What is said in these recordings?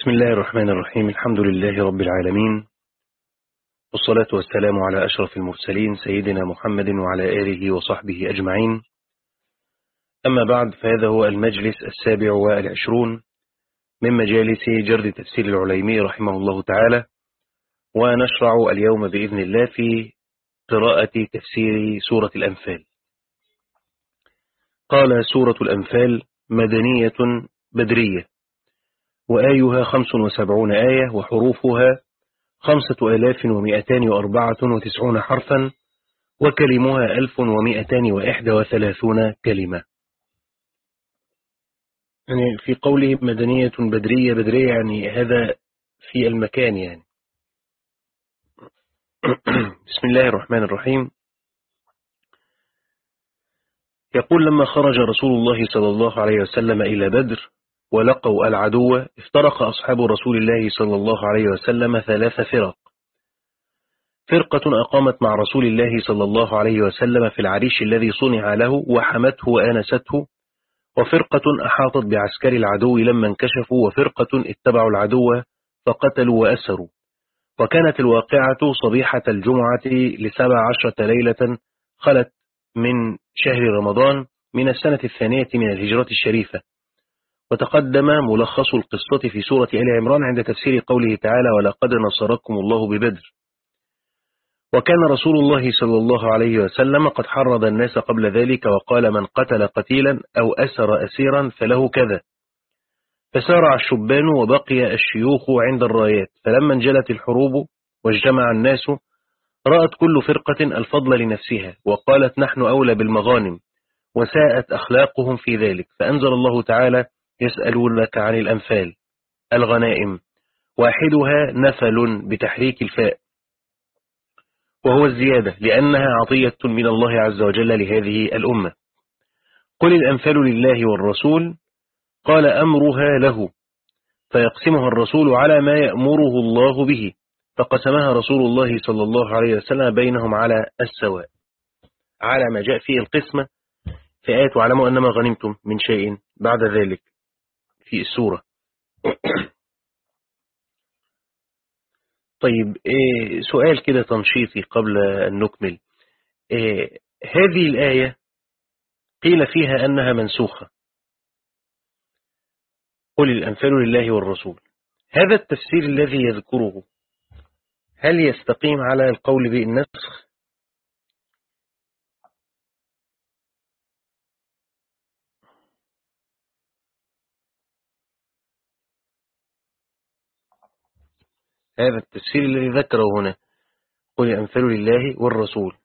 بسم الله الرحمن الرحيم. الحمد لله رب العالمين. والصلاة والسلام على أشرف المرسلين سيدنا محمد وعلى آله وصحبه أجمعين. أما بعد فهذا هو المجلس السابع والعشرون من مجالس جرد تفسير العليمي رحمه الله تعالى. ونشرع اليوم بإذن الله في قراءة تفسير سورة الأنفال. قال سورة الأنفال مدنية بدرية. وآيها خمس وسبعون آية وحروفها خمسة آلاف ومئتان وأربعة وتسعون حرفا وكلمها ألف ومئتان وإحدى وثلاثون كلمة. يعني في قوله مدنية بدرية بدرية يعني هذا في المكان يعني. بسم الله الرحمن الرحيم. يقول لما خرج رسول الله صلى الله عليه وسلم إلى بدر ولقوا العدو افترق أصحاب رسول الله صلى الله عليه وسلم ثلاث فرق. فرقة أقامت مع رسول الله صلى الله عليه وسلم في العريش الذي صنع له وحمته وآنسته وفرقة أحاطت بعسكر العدو لما انكشفوا وفرقة اتبعوا العدو فقتلوا وأسروا. وكانت الواقعة صبيحة الجمعة لسبع عشرة ليلة خلت من شهر رمضان من السنة الثانية من الهجرة الشريفة. وتقدم ملخص القصة في سورة آل عمران عند تفسير قوله تعالى ولقد نصركم الله ببدر وكان رسول الله صلى الله عليه وسلم قد حرض الناس قبل ذلك وقال من قتل قتيلا أو أسر أسيرا فله كذا فسارع الشبان وبقي الشيوخ عند الرايات فلما انجلت الحروب واجتمع الناس رأت كل فرقة الفضل لنفسها وقالت نحن أولى بالمغانم وساءت أخلاقهم في ذلك فأنزل الله تعالى يسألونك عن الأنفال. الغنائم. واحدها نفل بتحريك الفاء. وهو الزيادة لأنها عطية من الله عز وجل لهذه الأمة. قل الأنفال لله والرسول. قال أمرها له. فيقسمها الرسول على ما يأمره الله به. فقسمها رسول الله صلى الله عليه وسلم بينهم على السواء. على ما جاء فيه القسمة. في آية وعلموا أنما غنمتم من شيء بعد ذلك. في السورة. طيب إيه سؤال كده تنشيطي قبل أن نكمل. إيه هذه الآية قيل فيها أنها منسوخة. قل الأنفال لله والرسول. هذا التفسير الذي يذكره هل يستقيم على القول بالنسخ؟ هذا التفسير الذي ذكره هنا. قل الأنفال لله والرسول.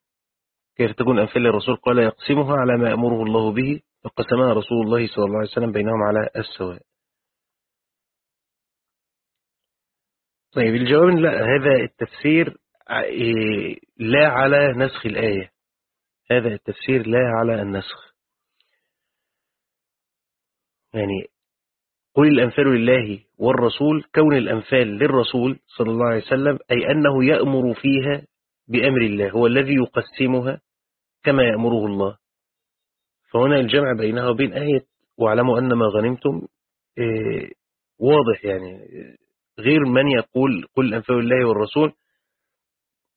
كيف تكون أنفال للرسول؟ قال يقسمها على ما أمره الله به فقسمها رسول الله صلى الله عليه وسلم بينهم على السواء. طيب الجواب لا هذا التفسير لا على نسخ الآية. هذا التفسير لا على النسخ. يعني قل الأنفال لله والرسول كون الأنفال للرسول صلى الله عليه وسلم أي أنه يأمر فيها بأمر الله هو الذي يقسمها كما يأمره الله. فهنا الجمع بينها وبين آية واعلموا أن ما غنمتم واضح يعني غير من يقول قل الأنفال لله والرسول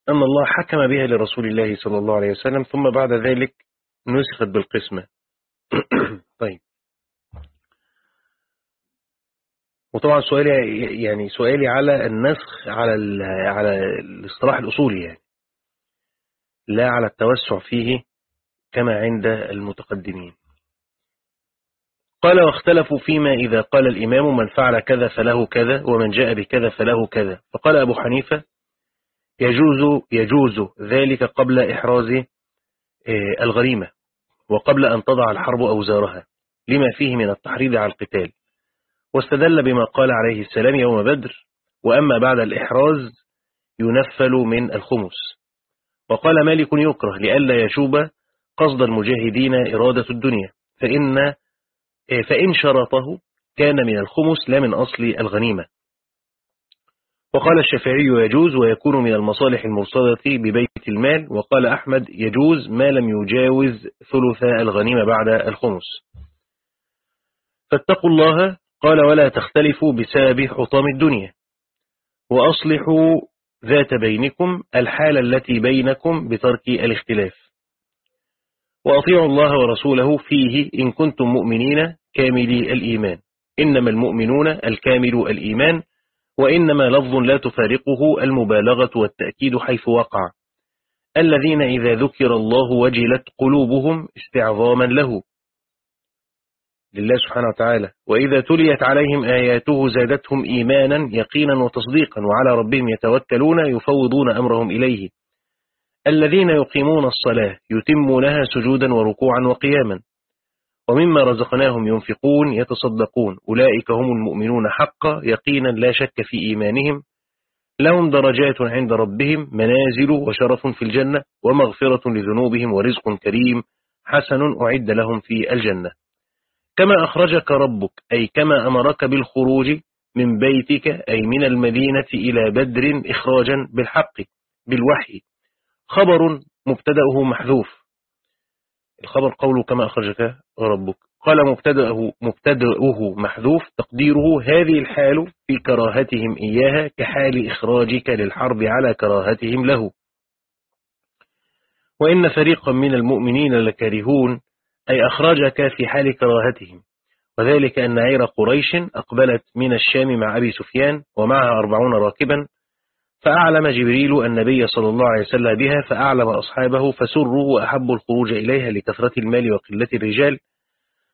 أن الله حكم بها لرسول الله صلى الله عليه وسلم ثم بعد ذلك نسخت بالقسمة. طيب. وطبعا سؤالي يعني سؤالي على النسخ على على الاصطلاح الأصولي يعني. لا على التوسع فيه كما عند المتقدمين. قال واختلفوا فيما إذا قال الإمام من فعل كذا فله كذا ومن جاء بكذا فله كذا. فقال أبو حنيفة يجوز يجوز ذلك قبل إحراز الغريمة وقبل أن تضع الحرب أوزارها. لما فيه من التحريض على القتال. واستدل بما قال عليه السلام يوم بدر وأما بعد الإحراز ينفل من الخمس. وقال مالك يكره لئلا يشوب قصد المجاهدين إرادة الدنيا فإن, فإن شرطه كان من الخمس لا من أصل الغنيمة. وقال الشافعي يجوز ويكون من المصالح المرصدة ببيت المال وقال أحمد يجوز ما لم يجاوز ثلث الغنيمة بعد الخمس. فاتقوا الله قال ولا تختلفوا بسبب حطام الدنيا. وأصلحوا ذات بينكم الحالة التي بينكم بترك الاختلاف. وأطيعوا الله ورسوله فيه إن كنتم مؤمنين كاملي الإيمان. إنما المؤمنون الكامل الإيمان وإنما لفظ لا تفارقه المبالغة والتأكيد حيث وقع. الذين إذا ذكر الله وجلت قلوبهم استعظاما له. لله سبحانه وتعالى. وإذا تليت عليهم آياته زادتهم إيمانا يقينا وتصديقا وعلى ربهم يتوكلون يفوضون أمرهم إليه. الذين يقيمون الصلاة يتمونها سجودا وركوعا وقياما. ومما رزقناهم ينفقون يتصدقون. أولئك هم المؤمنون حقا يقينا لا شك في إيمانهم. لهم درجات عند ربهم منازل وشرف في الجنة ومغفرة لذنوبهم ورزق كريم حسن أعد لهم في الجنة. كما أخرجك ربك أي كما أمرك بالخروج من بيتك أي من المدينة إلى بدر إخراجا بالحق بالوحي. خبر مبتدأه محذوف. الخبر قوله كما أخرجك ربك. قال مبتدأه, مبتدأه محذوف تقديره هذه الحال في كراهتهم إياها كحال إخراجك للحرب على كراهتهم له. وإن فريقا من المؤمنين لكارهون أي أخرجك في حال كراهتهم. وذلك أن عير قريش أقبلت من الشام مع أبي سفيان ومعها أربعون راكبا فأعلم جبريل النبي صلى الله عليه وسلم بها فأعلم أصحابه فسروا وأحبوا الخروج إليها لكثرة المال وقلة الرجال.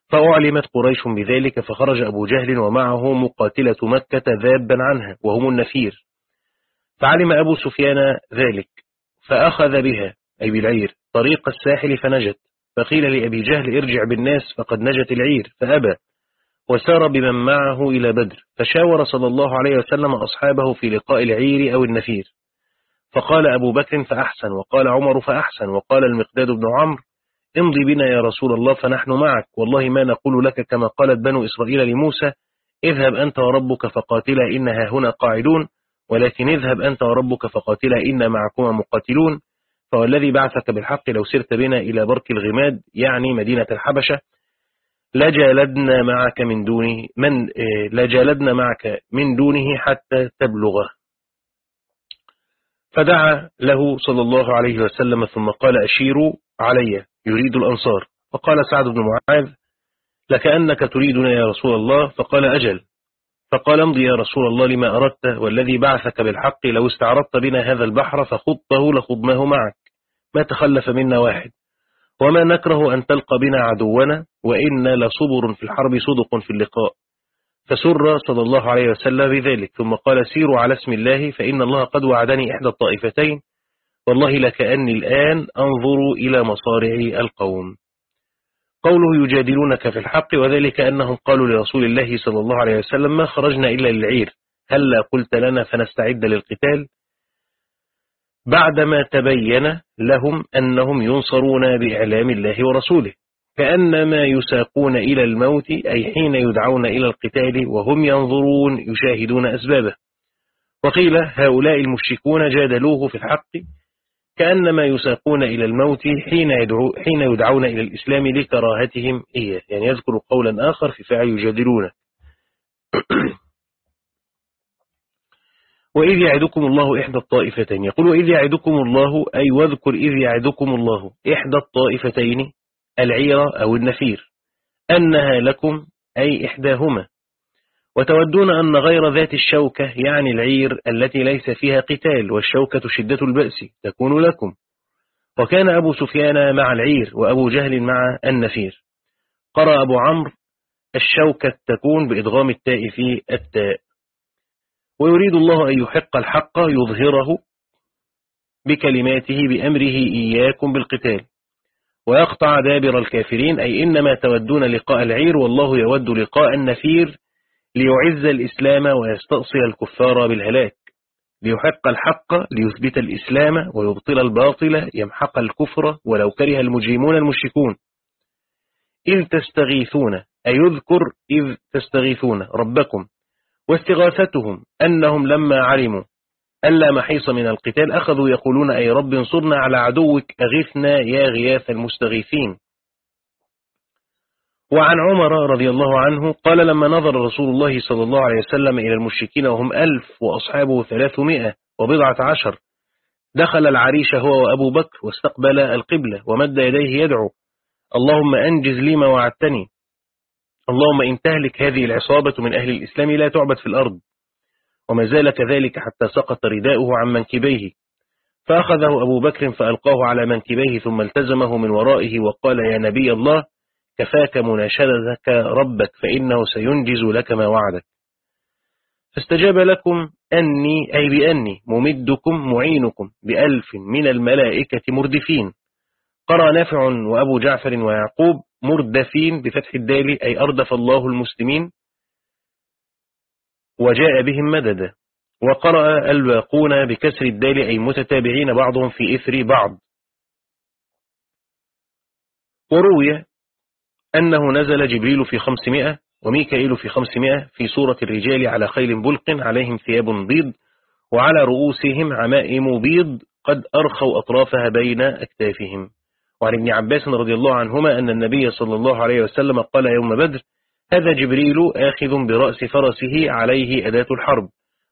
فأعلمت قريش بذلك فخرج أبو جهل ومعه مقاتلة مكة ذابا عنها وهم النفير. فعلم أبو سفيان ذلك فأخذ بها أي بالعير طريق الساحل فنجت. فقيل لأبي جهل ارجع بالناس فقد نجت العير فأبى وسار بمن معه إلى بدر فشاور صلى الله عليه وسلم أصحابه في لقاء العير أو النفير. فقال أبو بكر فأحسن وقال عمر فأحسن وقال المقداد بن عمرو امضي بنا يا رسول الله فنحن معك والله ما نقول لك كما قالت بنو إسرائيل لموسى اذهب أنت وربك فقاتلا إنها هنا قاعدون ولكن اذهب أنت وربك فقاتلا إنا معكما مقاتلون. فوالذي بعثك بالحق لو سرت بنا إلى برك الغماد يعني مدينة الحبشة لجالدنا معك من دونه من آه، لجالدنا معك من دونه حتى تبلغه. فدعا له صلى الله عليه وسلم ثم قال أشيروا علي يريد الأنصار. فقال سعد بن معاذ لكأنك تريدنا يا رسول الله؟ فقال أجل. فقال امضي يا رسول الله لما أردت والذي بعثك بالحق لو استعرضت بنا هذا البحر فخضته لخضناه معك. ما تخلف منا واحد. وما نكره أن تلقى بنا عدونا وإن لصبر في الحرب صدق في اللقاء. فسر صلى الله عليه وسلم بذلك ثم قال سيروا على اسم الله فإن الله قد وعدني إحدى الطائفتين. والله لكأني الآن أنظر إلى مصارع القوم. قوله يجادلونك في الحق وذلك أنهم قالوا لرسول الله صلى الله عليه وسلم ما خرجنا إلا للعير. هل قلت لنا فنستعد للقتال. بعدما تبين لهم أنهم ينصرون بإعلام الله ورسوله كأنما يساقون إلى الموت أي حين يدعون إلى القتال وهم ينظرون يشاهدون أسبابه. وقيل هؤلاء المشركون جادلوه في الحق كأنما يساقون إلى الموت حين, يدعو حين يدعون إلى الإسلام لكراهتهم إياه يعني يذكر قولا آخر في فعل يجادلونه. وإذ يعدكم الله إحدى الطائفتين. يقول وإذ يعدكم الله أي واذكر إذ يعدكم الله إحدى الطائفتين العيرة أو النفير أنها لكم أي إحداهما. وتودون أن غير ذات الشوكة يعني العير التي ليس فيها قتال والشوكة شدة البأس تكون لكم. وكان أبو سفيان مع العير وأبو جهل مع النفير قرأ أبو عمرو الشوكة تكون بإدغام التاء في التاء. ويريد الله أن يحق الحق يظهره بكلماته بأمره إياكم بالقتال. ويقطع دابر الكافرين أي إنما تودون لقاء العير والله يود لقاء النفير ليعز الإسلام ويستأصل الكفار بالهلاك. ليحق الحق ليثبت الإسلام ويبطل الباطل يمحق الكفر ولو كره المجرمون المشركون. إذ تستغيثون أي يذكر إذ تستغيثون ربكم. واستغاثتهم أنهم لما علموا ألا محيص من القتال أخذوا يقولون أي رب انصرنا على عدوك أغثنا يا غياث المستغيثين. وعن عمر رضي الله عنه قال لما نظر رسول الله صلى الله عليه وسلم إلى المشركين وهم ألف وأصحابه ثلاثمائة وبضعة عشر دخل العريش هو وأبو بكر واستقبل القبلة ومد يديه يدعو اللهم أنجز لي ما وعدتني اللهم إن تهلك هذه العصابة من أهل الإسلام لا تعبد في الأرض. وما زال كذلك حتى سقط رداؤه عن منكبيه. فأخذه أبو بكر فألقاه على منكبيه ثم التزمه من ورائه وقال يا نبي الله كفاك مناشدتك ربك فإنه سينجز لك ما وعدك. فاستجاب لكم أني أي بأني ممدكم معينكم بألف من الملائكة مردفين. قرأ نافع وأبو جعفر ويعقوب مردفين بفتح الدال أي أردف الله المسلمين وجاء بهم مددا وقرأ الباقون بكسر الدال أي متتابعين بعضهم في إثر بعض. وروي أنه نزل جبريل في خمسمائة وميكائيل في خمسمائة في صورة الرجال على خيل بلق عليهم ثياب بيض وعلى رؤوسهم عمائم بيض قد أرخوا أطرافها بين أكتافهم. وعن ابن عباس رضي الله عنهما أن النبي صلى الله عليه وسلم قال يوم بدر هذا جبريل آخذ برأس فرسه عليه أداة الحرب.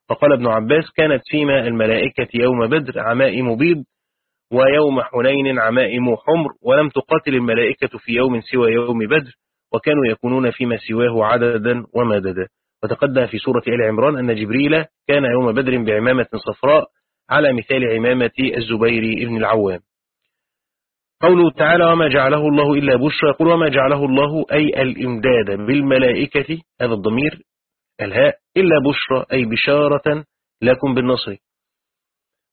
فقال ابن عباس كانت سيما الملائكة يوم بدر عمائم بيض ويوم حنين عمائم حمر ولم تقاتل الملائكة في يوم سوى يوم بدر وكانوا يكونون فيما سواه عددا ومددا. وتقدم في سورة آل عمران أن جبريل كان يوم بدر بعمامة صفراء على مثال عمامة الزبير بن العوام. قوله تعالى وما جعله الله إلا بشرى. يقول وما جعله الله أي الإمداد بالملائكة هذا الضمير الهاء إلا بشرى أي بشارة لكم بالنصر.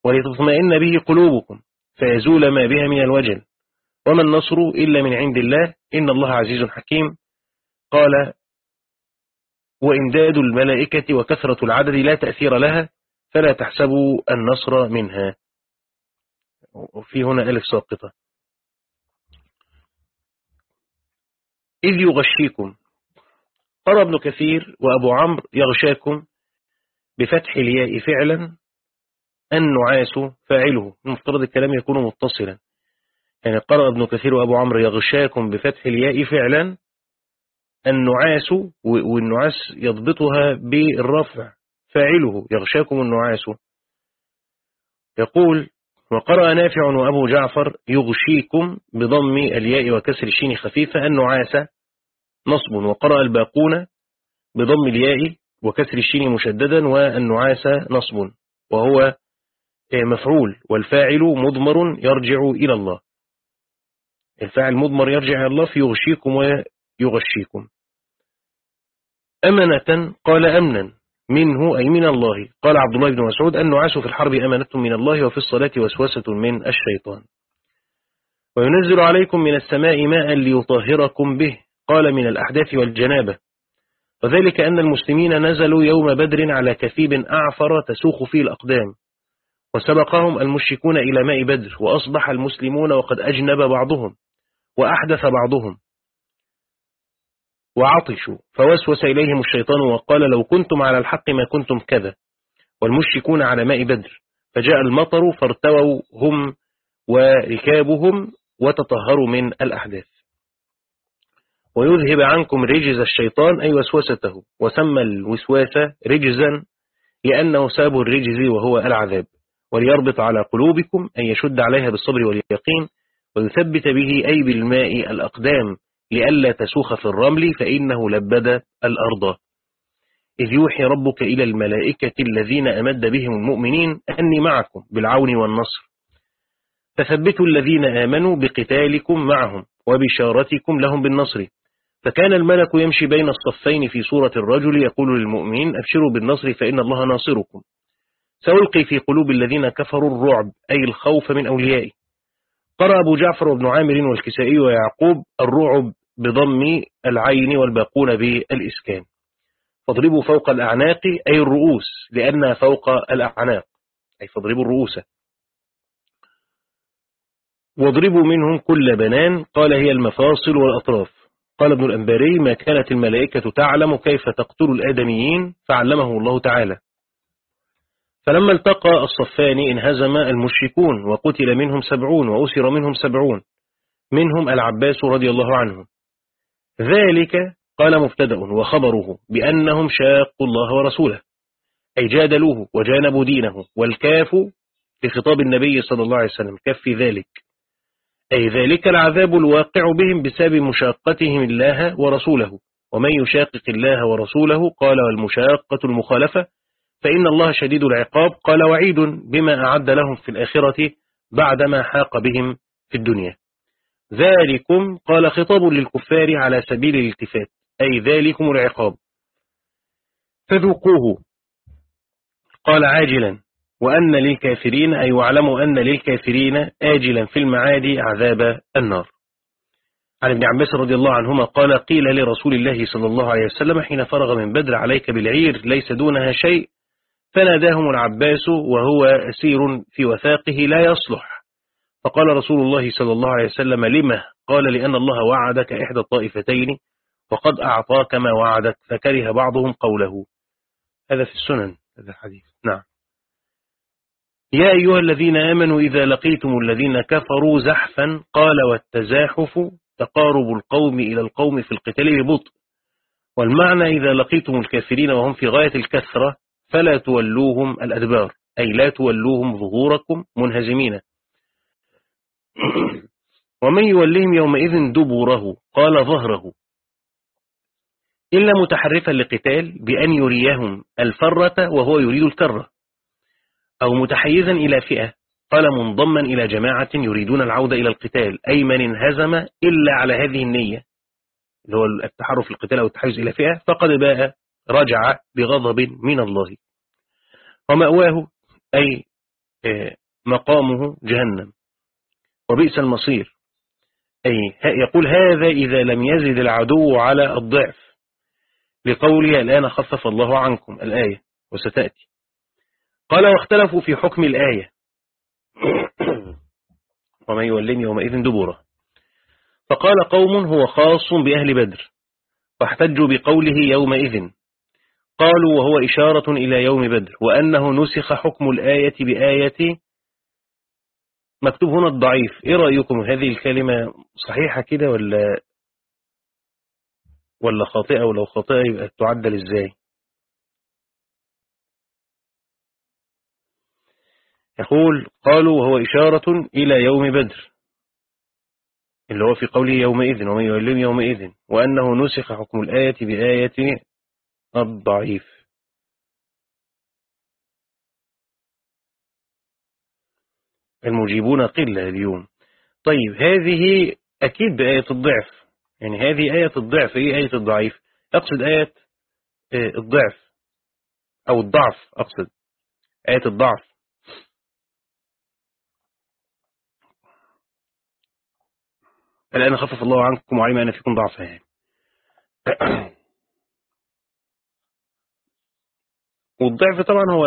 ولتطمئن به قلوبكم فيزول ما بها من الوجل. وما النصر إلا من عند الله إن الله عزيز حكيم. قال وإمداد الملائكة وكثرة العدد لا تأثير لها فلا تحسبوا النصر منها. وفي هنا ألف ساقطة. إذ يغشيكم. قال ابن كثير وأبو عمرو يغشاكم بفتح الياء فعلا النعاس فاعله. المفترض الكلام يكون متصلا. يعني قرأ ابن كثير وأبو عمرو يغشاكم بفتح الياء فعلا النعاس والنعاس يضبطها بالرفع فاعله. يغشاكم النعاس. يقول وقرأ نافع وأبو جعفر يغشيكم بضم الياء وكسر الشين خفيفة النعاس نصب وقرأ الباقون بضم الياء وكسر الشين مشددا والنعاس نصب وهو مفعول والفاعل مضمر يرجع إلى الله. الفاعل مضمر يرجع إلى الله فيغشيكم ويغشيكم. أمنة قال أمنا. منه أي من الله. قال عبد الله بن مسعود النعاس في الحرب أمانة من الله وفي الصلاة وسوسة من الشيطان. وينزل عليكم من السماء ماء ليطهركم به قال من الأحداث والجنابة. وذلك أن المسلمين نزلوا يوم بدر على كثيب أعفر تسوخ فيه الأقدام. وسبقهم المشركون إلى ماء بدر وأصبح المسلمون وقد أجنب بعضهم وأحدث بعضهم. وعطشوا فوسوس إليهم الشيطان وقال لو كنتم على الحق ما كنتم كذا والمشركون على ماء بدر فجاء المطر فارتووا هم وركابهم وتطهروا من الأحداث. ويذهب عنكم رجز الشيطان أي وسوسته وسمى الوسواس رجزا لأنه ساب الرجز وهو العذاب وليربط على قلوبكم أن يشد عليها بالصبر واليقين ويثبت به أي بالماء الأقدام. لئلا تسوخ في الرمل فإنه لبد الأرض. إذ يوحي ربك إلى الملائكة الذين أمد بهم المؤمنين أني معكم بالعون والنصر. فثبتوا الذين آمنوا بقتالكم معهم وبشارتكم لهم بالنصر. فكان الملك يمشي بين الصفين في صورة الرجل يقول للمؤمنين أبشروا بالنصر فإن الله ناصركم. سألقي في قلوب الذين كفروا الرعب أي الخوف من أوليائي. قرأ أبو جعفر وابن عامر والكسائي ويعقوب الرعب بضم العين والباقون بالإسكان. فاضربوا فوق الأعناق أي الرؤوس لأنها فوق الأعناق أي فاضربوا الرؤوس. واضربوا منهم كل بنان قال هي المفاصل والأطراف. قال ابن الأنباري ما كانت الملائكة تعلم كيف تقتل الآدميين؟ فعلمه الله تعالى. فلما التقى الصفان انهزم المشركون وقتل منهم سبعون وأسر منهم سبعون منهم العباس رضي الله عنه ذلك قال مبتدأ وخبره بأنهم شاقوا الله ورسوله أي جادلوه وجانبوا دينه والكاف في خطاب النبي صلى الله عليه وسلم كف ذلك. أي ذلك العذاب الواقع بهم بسبب مشاقتهم الله ورسوله. ومن يشاقق الله ورسوله قال والمشاقة المخالفة فإن الله شديد العقاب قال وعيد بما أعد لهم في الآخرة بعدما حاق بهم في الدنيا. ذلكم قال خطاب للكفار على سبيل الالتفات أي ذلكم العقاب. فذوقوه. قال عاجلا وأن للكافرين أي واعلموا أن للكافرين آجلا في المعاد عذاب النار. عن ابن عباس رضي الله عنهما قال قيل لرسول الله صلى الله عليه وسلم حين فرغ من بدر عليك بالعير ليس دونها شيء فناداهم العباس وهو أسير في وثاقه لا يصلح. فقال رسول الله صلى الله عليه وسلم لما قال لأن الله وعدك إحدى الطائفتين وقد أعطاك ما وعدك. فكره بعضهم قوله. هذا في السنن هذا الحديث. نعم. يا أيها الذين آمنوا إذا لقيتم الذين كفروا زحفا قال والتزاحف تقارب القوم إلى القوم في القتال ببطء. والمعنى إذا لقيتم الكافرين وهم في غاية الكثرة فلا تولوهم الأدبار أي لا تولوهم ظهوركم منهزمين. ومن يولهم يومئذ دبره قال ظهره. إلا متحرفا لقتال بأن يريهم الفرة وهو يريد الكرة. أو متحيزا إلى فئة قال منضما إلى جماعة يريدون العودة إلى القتال أي من انهزم إلا على هذه النية. اللي هو التحرف القتال أو التحيز إلى فئة فقد باء رجع بغضب من الله. ومأواه أي آه، مقامه جهنم. وبئس المصير. أي يقول هذا إذا لم يزد العدو على الضعف. لقوله الآن خفف الله عنكم الآية وستأتي. قال واختلفوا في حكم الآية. ومن يولم يومئذ دبوره. فقال قوم هو خاص بأهل بدر. واحتجوا بقوله يومئذ. قالوا وهو إشارة إلى يوم بدر وأنه نسخ حكم الآية بآية مكتوب هنا الضعيف. إيه رأيكم؟ هذه الكلمة صحيحة كده ولا ولا خاطئة؟ ولو خاطئة يبقى تعدل إزاي؟ يقول قالوا وهو إشارة إلى يوم بدر اللي هو في قوله يومئذ ومن يعلم يومئذ وأنه نسخ حكم الآية بآية الضعيف المجيبون قلة اليوم. طيب هذه أكيد بآية الضعف. يعني هذه آية الضعف هي آية الضعيف. أقصد آية آه، الضعف. أو الضعف أقصد. آية الضعف. الآن خفف الله عنكم وعلم أن فيكم ضعفا يعني والضعف طبعا هو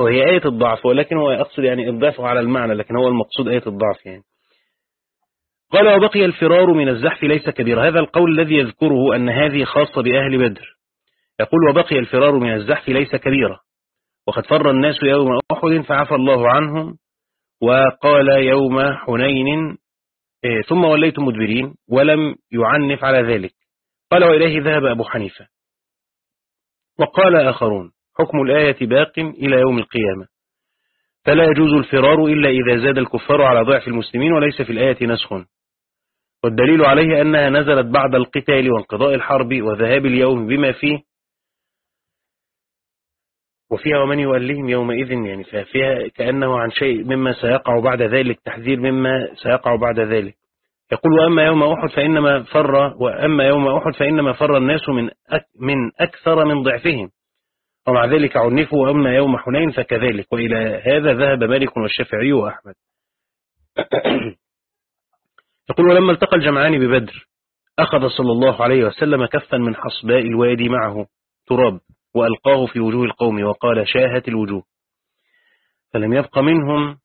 هو هي آية الضعف ولكن هو يقصد يعني الضعف على المعنى لكن هو المقصود آية الضعف يعني. قال وبقي الفرار من الزحف ليس كبير. هذا القول الذي يذكره أن هذه خاصة بأهل بدر. يقول وبقي الفرار من الزحف ليس كبيرا وقد فر الناس يوم أحد فعفى الله عنهم وقال يوم حنين إيه، ثم وليتم مدبرين ولم يعنف على ذلك. قال وإليه ذهب أبو حنيفة. وقال آخرون حكم الآية باق إلى يوم القيامة. فلا يجوز الفرار إلا إذا زاد الكفار على ضعف المسلمين وليس في الآية نسخ. والدليل عليه أنها نزلت بعد القتال وانقضاء الحرب وذهاب اليوم بما فيه وفيها ومن يوليهم يومئذ يعني فيها كأنه عن شيء مما سيقع بعد ذلك تحذير مما سيقع بعد ذلك. يقول وأما يوم أحد فإنما فر وأما يوم أحد فإنما فر الناس من من أكثر من ضعفهم. ومع ذلك عنفوا وأما يوم حنين فكذلك. وإلى هذا ذهب مالك والشافعي وأحمد. يقول ولما التقى الجمعان ببدر أخذ صلى الله عليه وسلم كفا من حصباء الوادي معه تراب وألقاه في وجوه القوم وقال شاهت الوجوه. فلم يبق منهم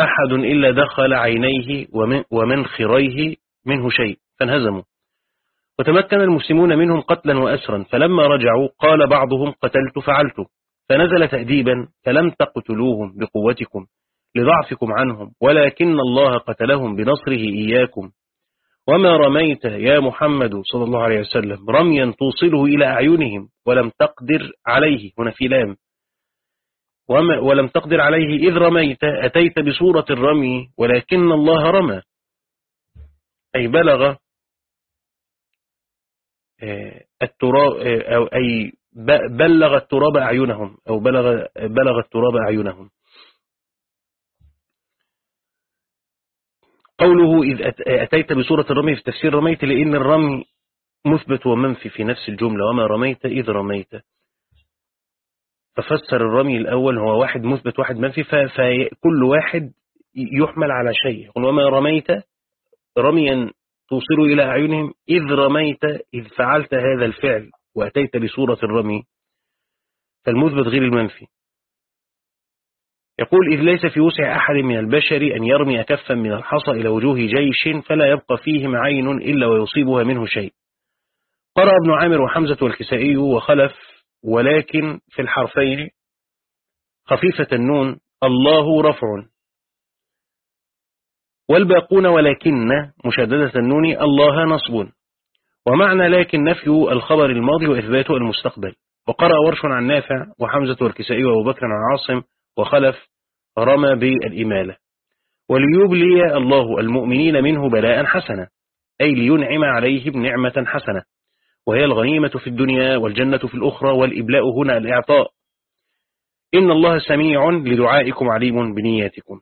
أحد إلا دخل عينيه ومن خريه منه شيء فانهزموا. وتمكن المسلمون منهم قتلا وأسرا. فلما رجعوا قال بعضهم قتلت فعلت. فنزل تأديبا فلم تقتلوهم بقوتكم لضعفكم عنهم ولكن الله قتلهم بنصره إياكم. وما رميت يا محمد صلى الله عليه وسلم رميا توصله إلى أعينهم ولم تقدر عليه. هنا في لام. وما ولم تقدر عليه إذ رميت أتيت بصورة الرمي ولكن الله رمى. أي بلغ التراب آه، أو أي بلغ التراب أعينهم أو بلغ بلغ التراب أعينهم. قوله إذ أتيت بصورة الرمي في تفسير رميت لأن الرمي مثبت ومنفي في نفس الجملة وما رميت إذ رميت. ففسر الرمي الأول هو واحد مثبت واحد منفي فكل واحد يحمل على شيء. وما رميت؟ رميا توصل إلى أعينهم إذ رميت إذ فعلت هذا الفعل وأتيت بصورة الرمي فالمثبت غير المنفي. يقول إذ ليس في وسع أحد من البشر أن يرمي كفا من الحصى إلى وجوه جيش فلا يبقى فيهم عين إلا ويصيبها منه شيء. قرأ ابن عامر وحمزة والكسائي وخلف ولكن في الحرفين خفيفة النون الله رفع. والباقون ولكن مشددة النون الله نصب. ومعنى لكن نفي الخبر الماضي وإثباته المستقبل. وقرأ ورش عن نافع وحمزة والكسائي وأبو بكر عن عاصم وخلف رمى بالإمالة. وليبلي الله المؤمنين منه بلاء حسنا. أي لينعم عليهم نعمة حسنة. وهي الغنيمة في الدنيا والجنة في الأخرى والإبلاء هنا الإعطاء. إن الله سميع لدعائكم عليم بنياتكم.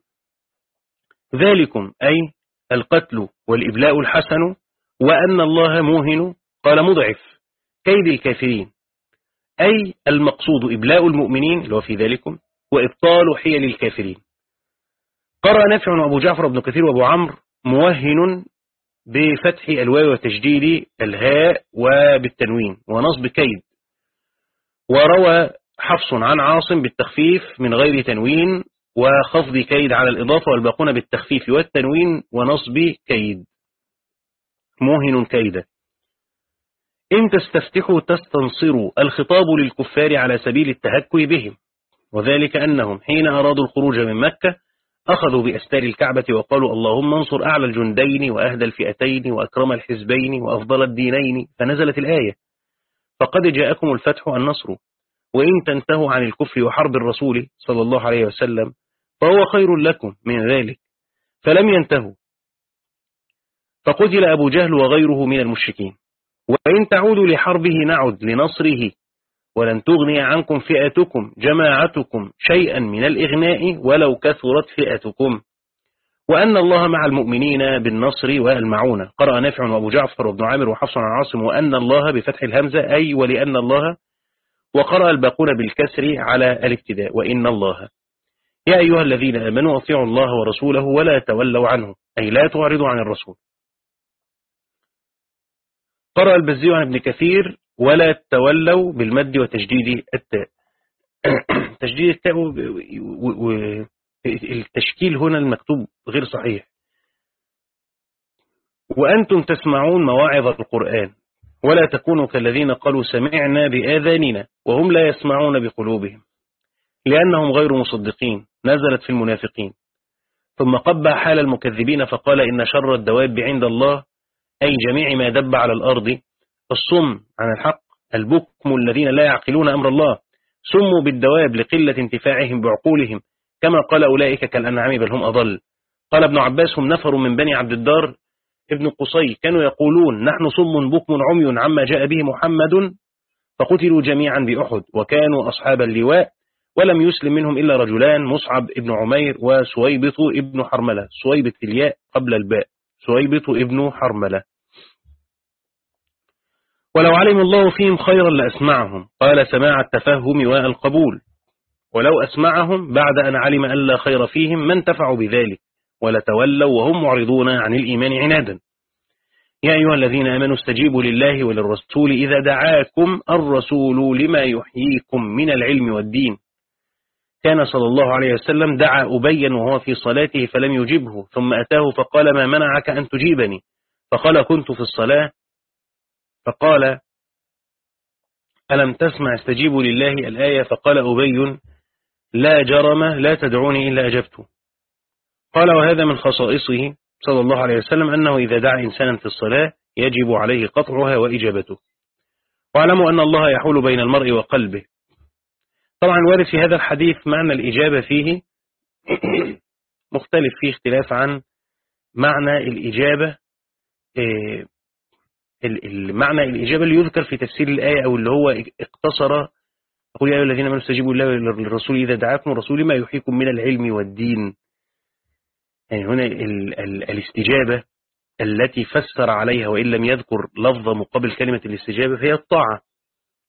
ذلكم أي القتل والإبلاء الحسن وأن الله موهن. قال مضعف. كيد الكافرين. أي المقصود إبلاء المؤمنين اللي هو في ذلكم وإبطال حيل الكافرين. قرأ نافع وأبو جعفر بن كثير وأبو عمرو موهن بفتح الواو وتجديد الهاء وبالتنوين ونصب كيد. وروى حفص عن عاصم بالتخفيف من غير تنوين وخفض كيد على الإضافة والباقون بالتخفيف والتنوين ونصب كيد. موهن كيدا إن تستفتحوا تستنصروا الخطاب للكفار على سبيل التهكي بهم. وذلك أنهم حين أرادوا الخروج من مكة أخذوا بأستار الكعبة وقالوا اللهم انصر أعلى الجندين وأهدى الفئتين وأكرم الحزبين وأفضل الدينين. فنزلت الآية. فقد جاءكم الفتح النصر وإن تنتهوا عن الكفر وحرب الرسول صلى الله عليه وسلم فهو خير لكم من ذلك. فلم ينتهوا. فقتل أبو جهل وغيره من المشركين. وإن تعودوا لحربه نعد لنصره. ولن تغني عنكم فئتكم جماعتكم شيئا من الإغناء ولو كثرت فئتكم. وأن الله مع المؤمنين بالنصر والمعونة. قرأ نافع وأبو جعفر وابن عامر وحفص عن عاصم وأن الله بفتح الهمزة أي ولأن الله وقرأ الباقون بالكسر على الابتداء. وإن الله. يا أيها الذين آمنوا أطيعوا الله ورسوله ولا تولوا عنه. أي لا تعرضوا عن الرسول. قرأ البزي عن ابن كثير ولا تولوا بالمد وتجديد التاء. تجديد التاء التشكيل هنا المكتوب غير صحيح. وأنتم تسمعون مواعظ القرآن. ولا تكونوا كالذين قالوا سمعنا بآذاننا وهم لا يسمعون بقلوبهم لأنهم غير مصدقين نزلت في المنافقين. ثم قبع حال المكذبين فقال إن شر الدواب عند الله أي جميع ما دب على الأرض الصم عن الحق البكم الذين لا يعقلون أمر الله سموا بالدواب لقلة انتفاعهم بعقولهم كما قال أولئك كالأنعام بل هم أضل. قال ابن عباس هم نفر من بني عبد الدار ابن قصي كانوا يقولون نحن صم بكم عمي عما جاء به محمد فقتلوا جميعا بأحد وكانوا أصحاب اللواء ولم يسلم منهم إلا رجلان مصعب ابن عمير وسويبط ابن حرملة. سويبط الياء قبل الباء سويبط ابن حرملة. ولو علم الله فيهم خيرا لأسمعهم. قال سماع التفهم وألقبول. ولو أسمعهم بعد أن علم أن لا خير فيهم ما انتفعوا بذلك. ولتولوا وهم معرضون عن الإيمان عنادا. يا أيها الذين آمنوا استجيبوا لله وللرسول إذا دعاكم الرسول لما يحييكم من العلم والدين. كان صلى الله عليه وسلم دعا أبيا وهو في صلاته فلم يجبه ثم أتاه فقال ما منعك أن تجيبني؟ فقال كنت في الصلاة. فقال ألم تسمع استجيبوا لله الآية؟ فقال أبي لا جرم لا تدعوني إلا أجبت. قال وهذا من خصائصه صلى الله عليه وسلم أنه إذا دعا إنسانا في الصلاة يجب عليه قطعها وإجابته. واعلموا أن الله يحول بين المرء وقلبه. طبعا وارد في هذا الحديث معنى الإجابة فيه مختلف فيه اختلاف عن معنى الإجابة آه، المعنى الإجابة اللي يذكر في تفسير الآية أو اللي هو اقتصر يقول يا أيها الذين آمنوا استجيبوا الله للرسول إذا دعاكم الرسول ما يحييكم من العلم والدين. يعني هنا ال ال الاستجابة التي فسر عليها وإن لم يذكر لفظ مقابل كلمة الاستجابة فهي الطاعة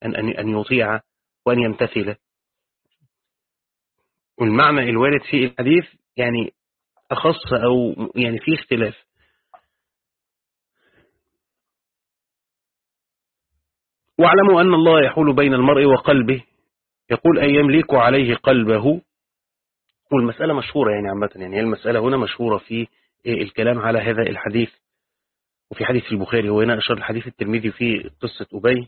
أن, أن, أن يطيع وأن يمتثل. والمعنى الوارد في الحديث يعني أخص أو يعني في اختلاف. واعلموا أن الله يحول بين المرء وقلبه يقول أن يملك عليه قلبه والمسألة مشهورة يعني عامة يعني المسألة هنا مشهورة في الكلام على هذا الحديث. وفي حديث البخاري وهنا أشار الحديث الترمذي في قصة أبي.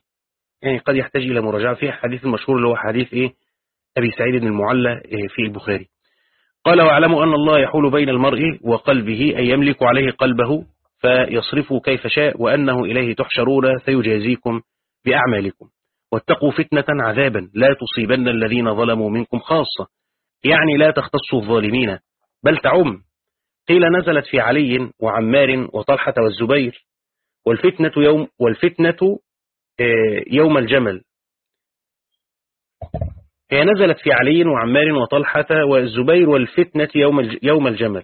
يعني قد يحتاج إلى مراجعة في حديث المشهور اللي هو حديث إيه أبي سعيد بن المعلى في البخاري. قال واعلموا أن الله يحول بين المرء وقلبه أن يملك عليه قلبه فيصرفه كيف شاء وأنه إليه تحشرون فيجازيكم بأعمالكم. واتقوا فتنة عذابا لا تصيبن الذين ظلموا منكم خاصة. يعني لا تختص الظالمين بل تعم. قيل نزلت في علي وعمار وطلحة والزبير والفتنة يوم, والفتنة آه، يوم الجمل. هي نزلت في علي وعمار وطلحة والزبير والفتنة يوم يوم الجمل.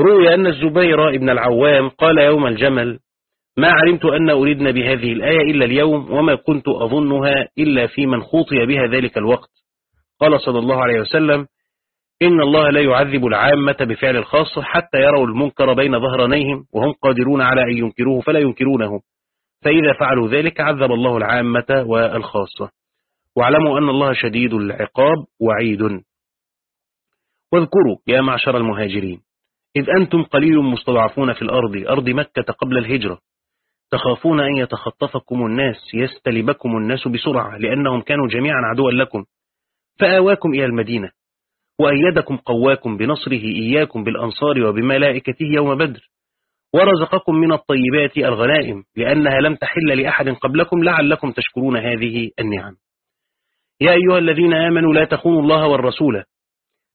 روي أن الزبير ابن العوام قال يوم الجمل ما علمت أن أريدنا بهذه الآية إلا اليوم وما كنت أظنها إلا في من خوطي بها ذلك الوقت. قال صلى الله عليه وسلم إن الله لا يعذب العامة بفعل الخاص حتى يروا المنكر بين ظهرانيهم وهم قادرون على أن ينكروه فلا ينكرونه. فإذا فعلوا ذلك عذب الله العامة والخاصة. واعلموا أن الله شديد العقاب وعيد. واذكروا يا معشر المهاجرين إذ أنتم قليل مستضعفون في الأرض أرض مكة قبل الهجرة. تخافون أن يتخطفكم الناس يستلبكم الناس بسرعة لأنهم كانوا جميعا عدوا لكم. فآواكم إلى المدينة وأيدكم قواكم بنصره إياكم بالأنصار وبملائكته يوم بدر ورزقكم من الطيبات الغنائم لأنها لم تحل لأحد قبلكم لعلكم تشكرون هذه النعم. يا أيها الذين آمنوا لا تخونوا الله والرسول.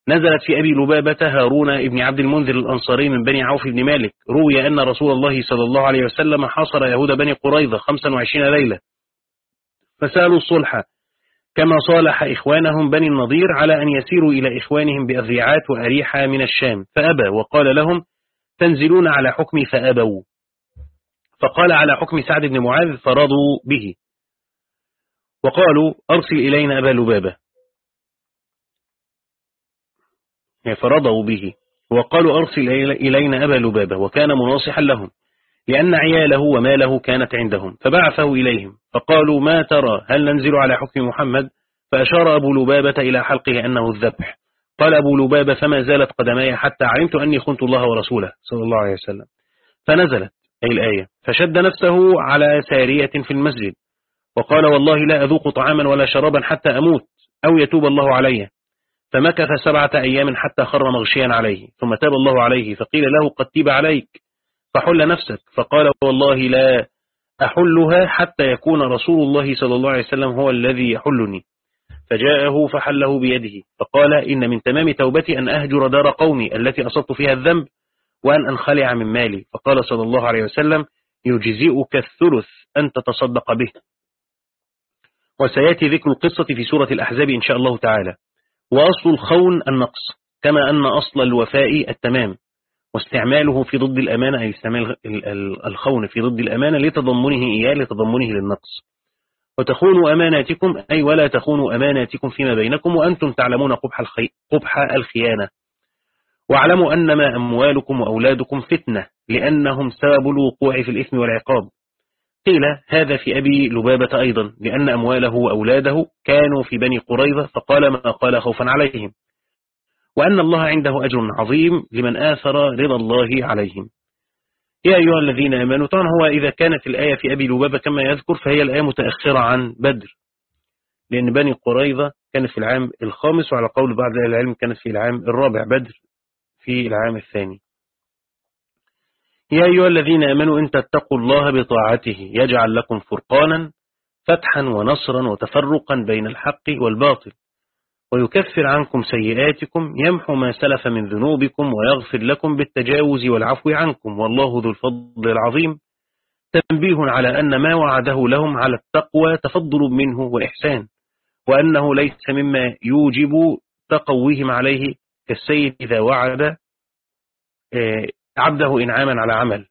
نزلت في أبي لبابة هارون ابن عبد المنذر الأنصاري من بني عوف بن مالك روي أن رسول الله صلى الله عليه وسلم حاصر يهود بني قريظة 25 ليلة فسالوا الصلح كما صالح إخوانهم بني النضير على أن يسيروا إلى إخوانهم بأذيعات وأريحة من الشام فأبى وقال لهم تنزلون على حكمي فأبوا. فقال على حكم سعد بن معاذ فرضوا به. وقالوا أرسل إلينا أبا لبابة. فرضوا به. وقالوا أرسل إلينا أبا لبابة. وكان مناصحا لهم. لأن عياله وماله كانت عندهم فبعثه إليهم فقالوا ما ترى هل ننزل على حكم محمد؟ فأشار أبو لبابة إلى حلقه أنه الذبح. قال أبو لبابة فما زالت قدماي حتى علمت أني خنت الله ورسوله صلى الله عليه وسلم. فنزلت أي الآية فشد نفسه على سارية في المسجد وقال والله لا أذوق طعاما ولا شرابا حتى أموت أو يتوب الله علي. فمكث سبعة أيام حتى خر مغشيا عليه ثم تاب الله عليه فقيل له قد تيب عليك. فحل نفسك. فقال والله لا أحلها حتى يكون رسول الله صلى الله عليه وسلم هو الذي يحلني. فجاءه فحله بيده. فقال إن من تمام توبتي أن أهجر دار قومي التي أصبت فيها الذنب وأن أنخلع من مالي. فقال صلى الله عليه وسلم يجزئك الثلث أن تتصدق به. وسيأتي ذكر القصة في سورة الأحزاب إن شاء الله تعالى. وأصل الخون النقص كما أن أصل الوفاء التمام. واستعماله في ضد الأمانة أي استعمال الخون في ضد الأمانة لتضمنه إياه لتضمنه للنقص. وتخونوا أماناتكم أي ولا تخونوا أماناتكم فيما بينكم وأنتم تعلمون قبح, الخي... قبح الخيانة. واعلموا أنما أموالكم وأولادكم فتنة لأنهم سبب الوقوع في الإثم والعقاب. قيل هذا في أبي لبابة أيضا لأن أمواله وأولاده كانوا في بني قريظة فقال ما قال خوفا عليهم. وأن الله عنده أجر عظيم لمن آثر رضا الله عليهم. يا أيها الذين آمنوا طبعا هو إذا كانت الآية في أبي لبابة كما يذكر فهي الآية متأخرة عن بدر. لأن بني قريظة كانت في العام الخامس وعلى قول بعض العلم كانت في العام الرابع بدر في العام الثاني. يا أيها الذين أمنوا إن تتقوا الله بطاعته يجعل لكم فرقانا فتحا ونصرا وتفرقا بين الحق والباطل. ويكفر عنكم سيئاتكم يمحو ما سلف من ذنوبكم ويغفر لكم بالتجاوز والعفو عنكم. والله ذو الفضل العظيم. تنبيه على أن ما وعده لهم على التقوى تفضل منه وإحسان وأنه ليس مما يوجب تقويهم عليه كالسيد إذا وعد آه، عبده إنعاما على عمل.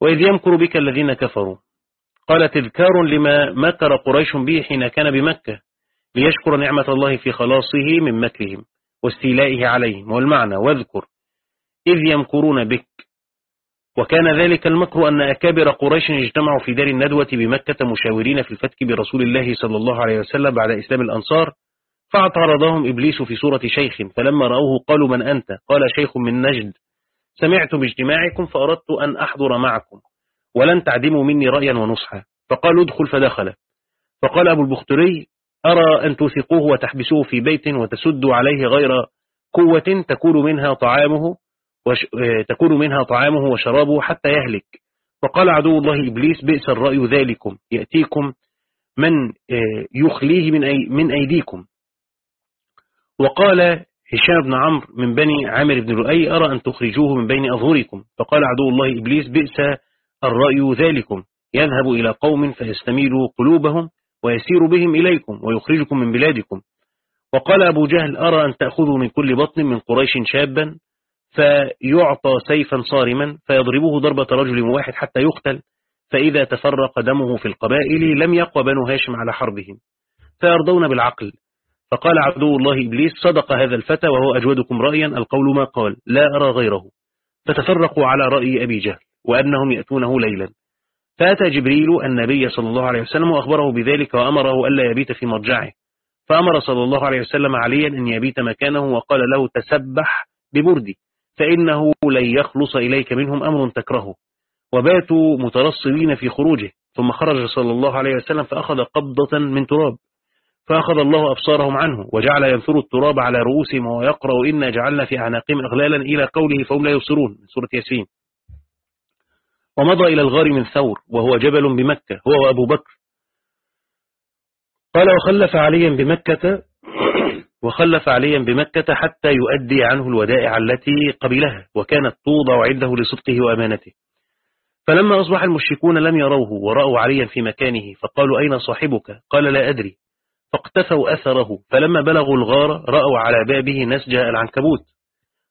وإذ يمكر بك الذين كفروا. قال تذكار لما مكر قريش به حين كان بمكة ليشكر نعمة الله في خلاصه من مكرهم واستيلائه عليهم. والمعنى واذكر إذ يمكرون بك. وكان ذلك المكر أن أكابر قريش اجتمعوا في دار الندوة بمكة مشاورين في الفتك برسول الله صلى الله عليه وسلم بعد إسلام الأنصار فاعترضهم إبليس في صورة شيخ فلما رأوه قالوا من أنت؟ قال شيخ من نجد سمعت باجتماعكم فأردت أن أحضر معكم. ولن تعدموا مني رأيا ونصحا. فقالوا ادخل فدخل. فقال أبو البختري أرى أن توثقوه وتحبسوه في بيت وتسدوا عليه غير قوة تكون منها طعامه وش... تكون منها طعامه وشرابه حتى يهلك. فقال عدو الله إبليس بئس الرأي ذلكم. يأتيكم من يخليه من, أي... من أيديكم. وقال هشام بن عمرو من بني عامر بن رؤي أرى أن تخرجوه من بين أظهركم. فقال عدو الله إبليس بئس الرأي ذلكم. يذهب إلى قوم فيستميل قلوبهم ويسير بهم إليكم ويخرجكم من بلادكم. وقال أبو جهل أرى أن تأخذوا من كل بطن من قريش شابا فيعطى سيفا صارما فيضربه ضربة رجل واحد حتى يقتل فإذا تفرق دمه في القبائل لم يقوى بنو هاشم على حربهم. فيرضون بالعقل. فقال عدو الله إبليس صدق هذا الفتى وهو أجودكم رأيا القول ما قال لا أرى غيره. فتفرقوا على رأي أبي جهل. وأنهم يأتونه ليلا. فأتى جبريل النبي صلى الله عليه وسلم وأخبره بذلك وأمره ألا يبيت في مرجعه. فأمر صلى الله عليه وسلم عليا أن يبيت مكانه وقال له تسبح ببردي فإنه لن يخلص إليك منهم أمر تكرهه. وباتوا مترصبين في خروجه ثم خرج صلى الله عليه وسلم فأخذ قبضة من تراب. فأخذ الله أبصارهم عنه وجعل ينثر التراب على رؤوسهم ويقرأ إنا جعلنا في أعناقهم أغلالا إلى قوله فهم لا يبصرون. سورة ياسين. ومضى إلى الغار من ثور وهو جبل بمكة هو وأبو بكر. قال وخلف عليا بمكة وخلف عليا بمكة حتى يؤدي عنه الودائع التي قبلها وكانت توضع عنده لصدقه وأمانته. فلما أصبح المشركون لم يروه ورأوا عليا في مكانه فقالوا أين صاحبك؟ قال لا أدري. فاقتفوا أثره فلما بلغوا الغار رأوا على بابه نسج العنكبوت.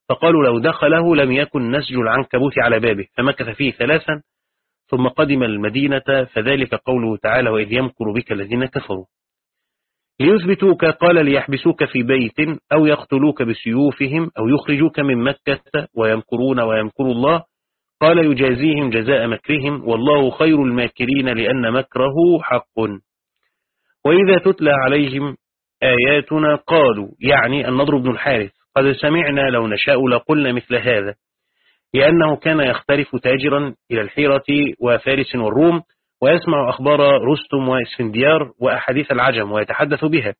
فقالوا لو دخله لم يكن نسج العنكبوت على بابه فمكث فيه ثلاثا ثم قدم المدينة فذلك قوله تعالى وإذ يمكر بك الذين كفروا. ليثبتوك قال ليحبسوك في بيت أو يقتلوك بسيوفهم أو يخرجوك من مكة ويمكرون ويمكر الله. قال يجازيهم جزاء مكرهم والله خير الماكرين لأن مكره حق. وإذا تتلى عليهم آياتنا قالوا يعني النضر بن الحارث قد سمعنا لو نشاء لقلنا مثل هذا لأنه كان يختلف تاجرا إلى الحيرة وفارس والروم ويسمع أخبار رستم وإسفنديار وأحاديث العجم ويتحدث بها.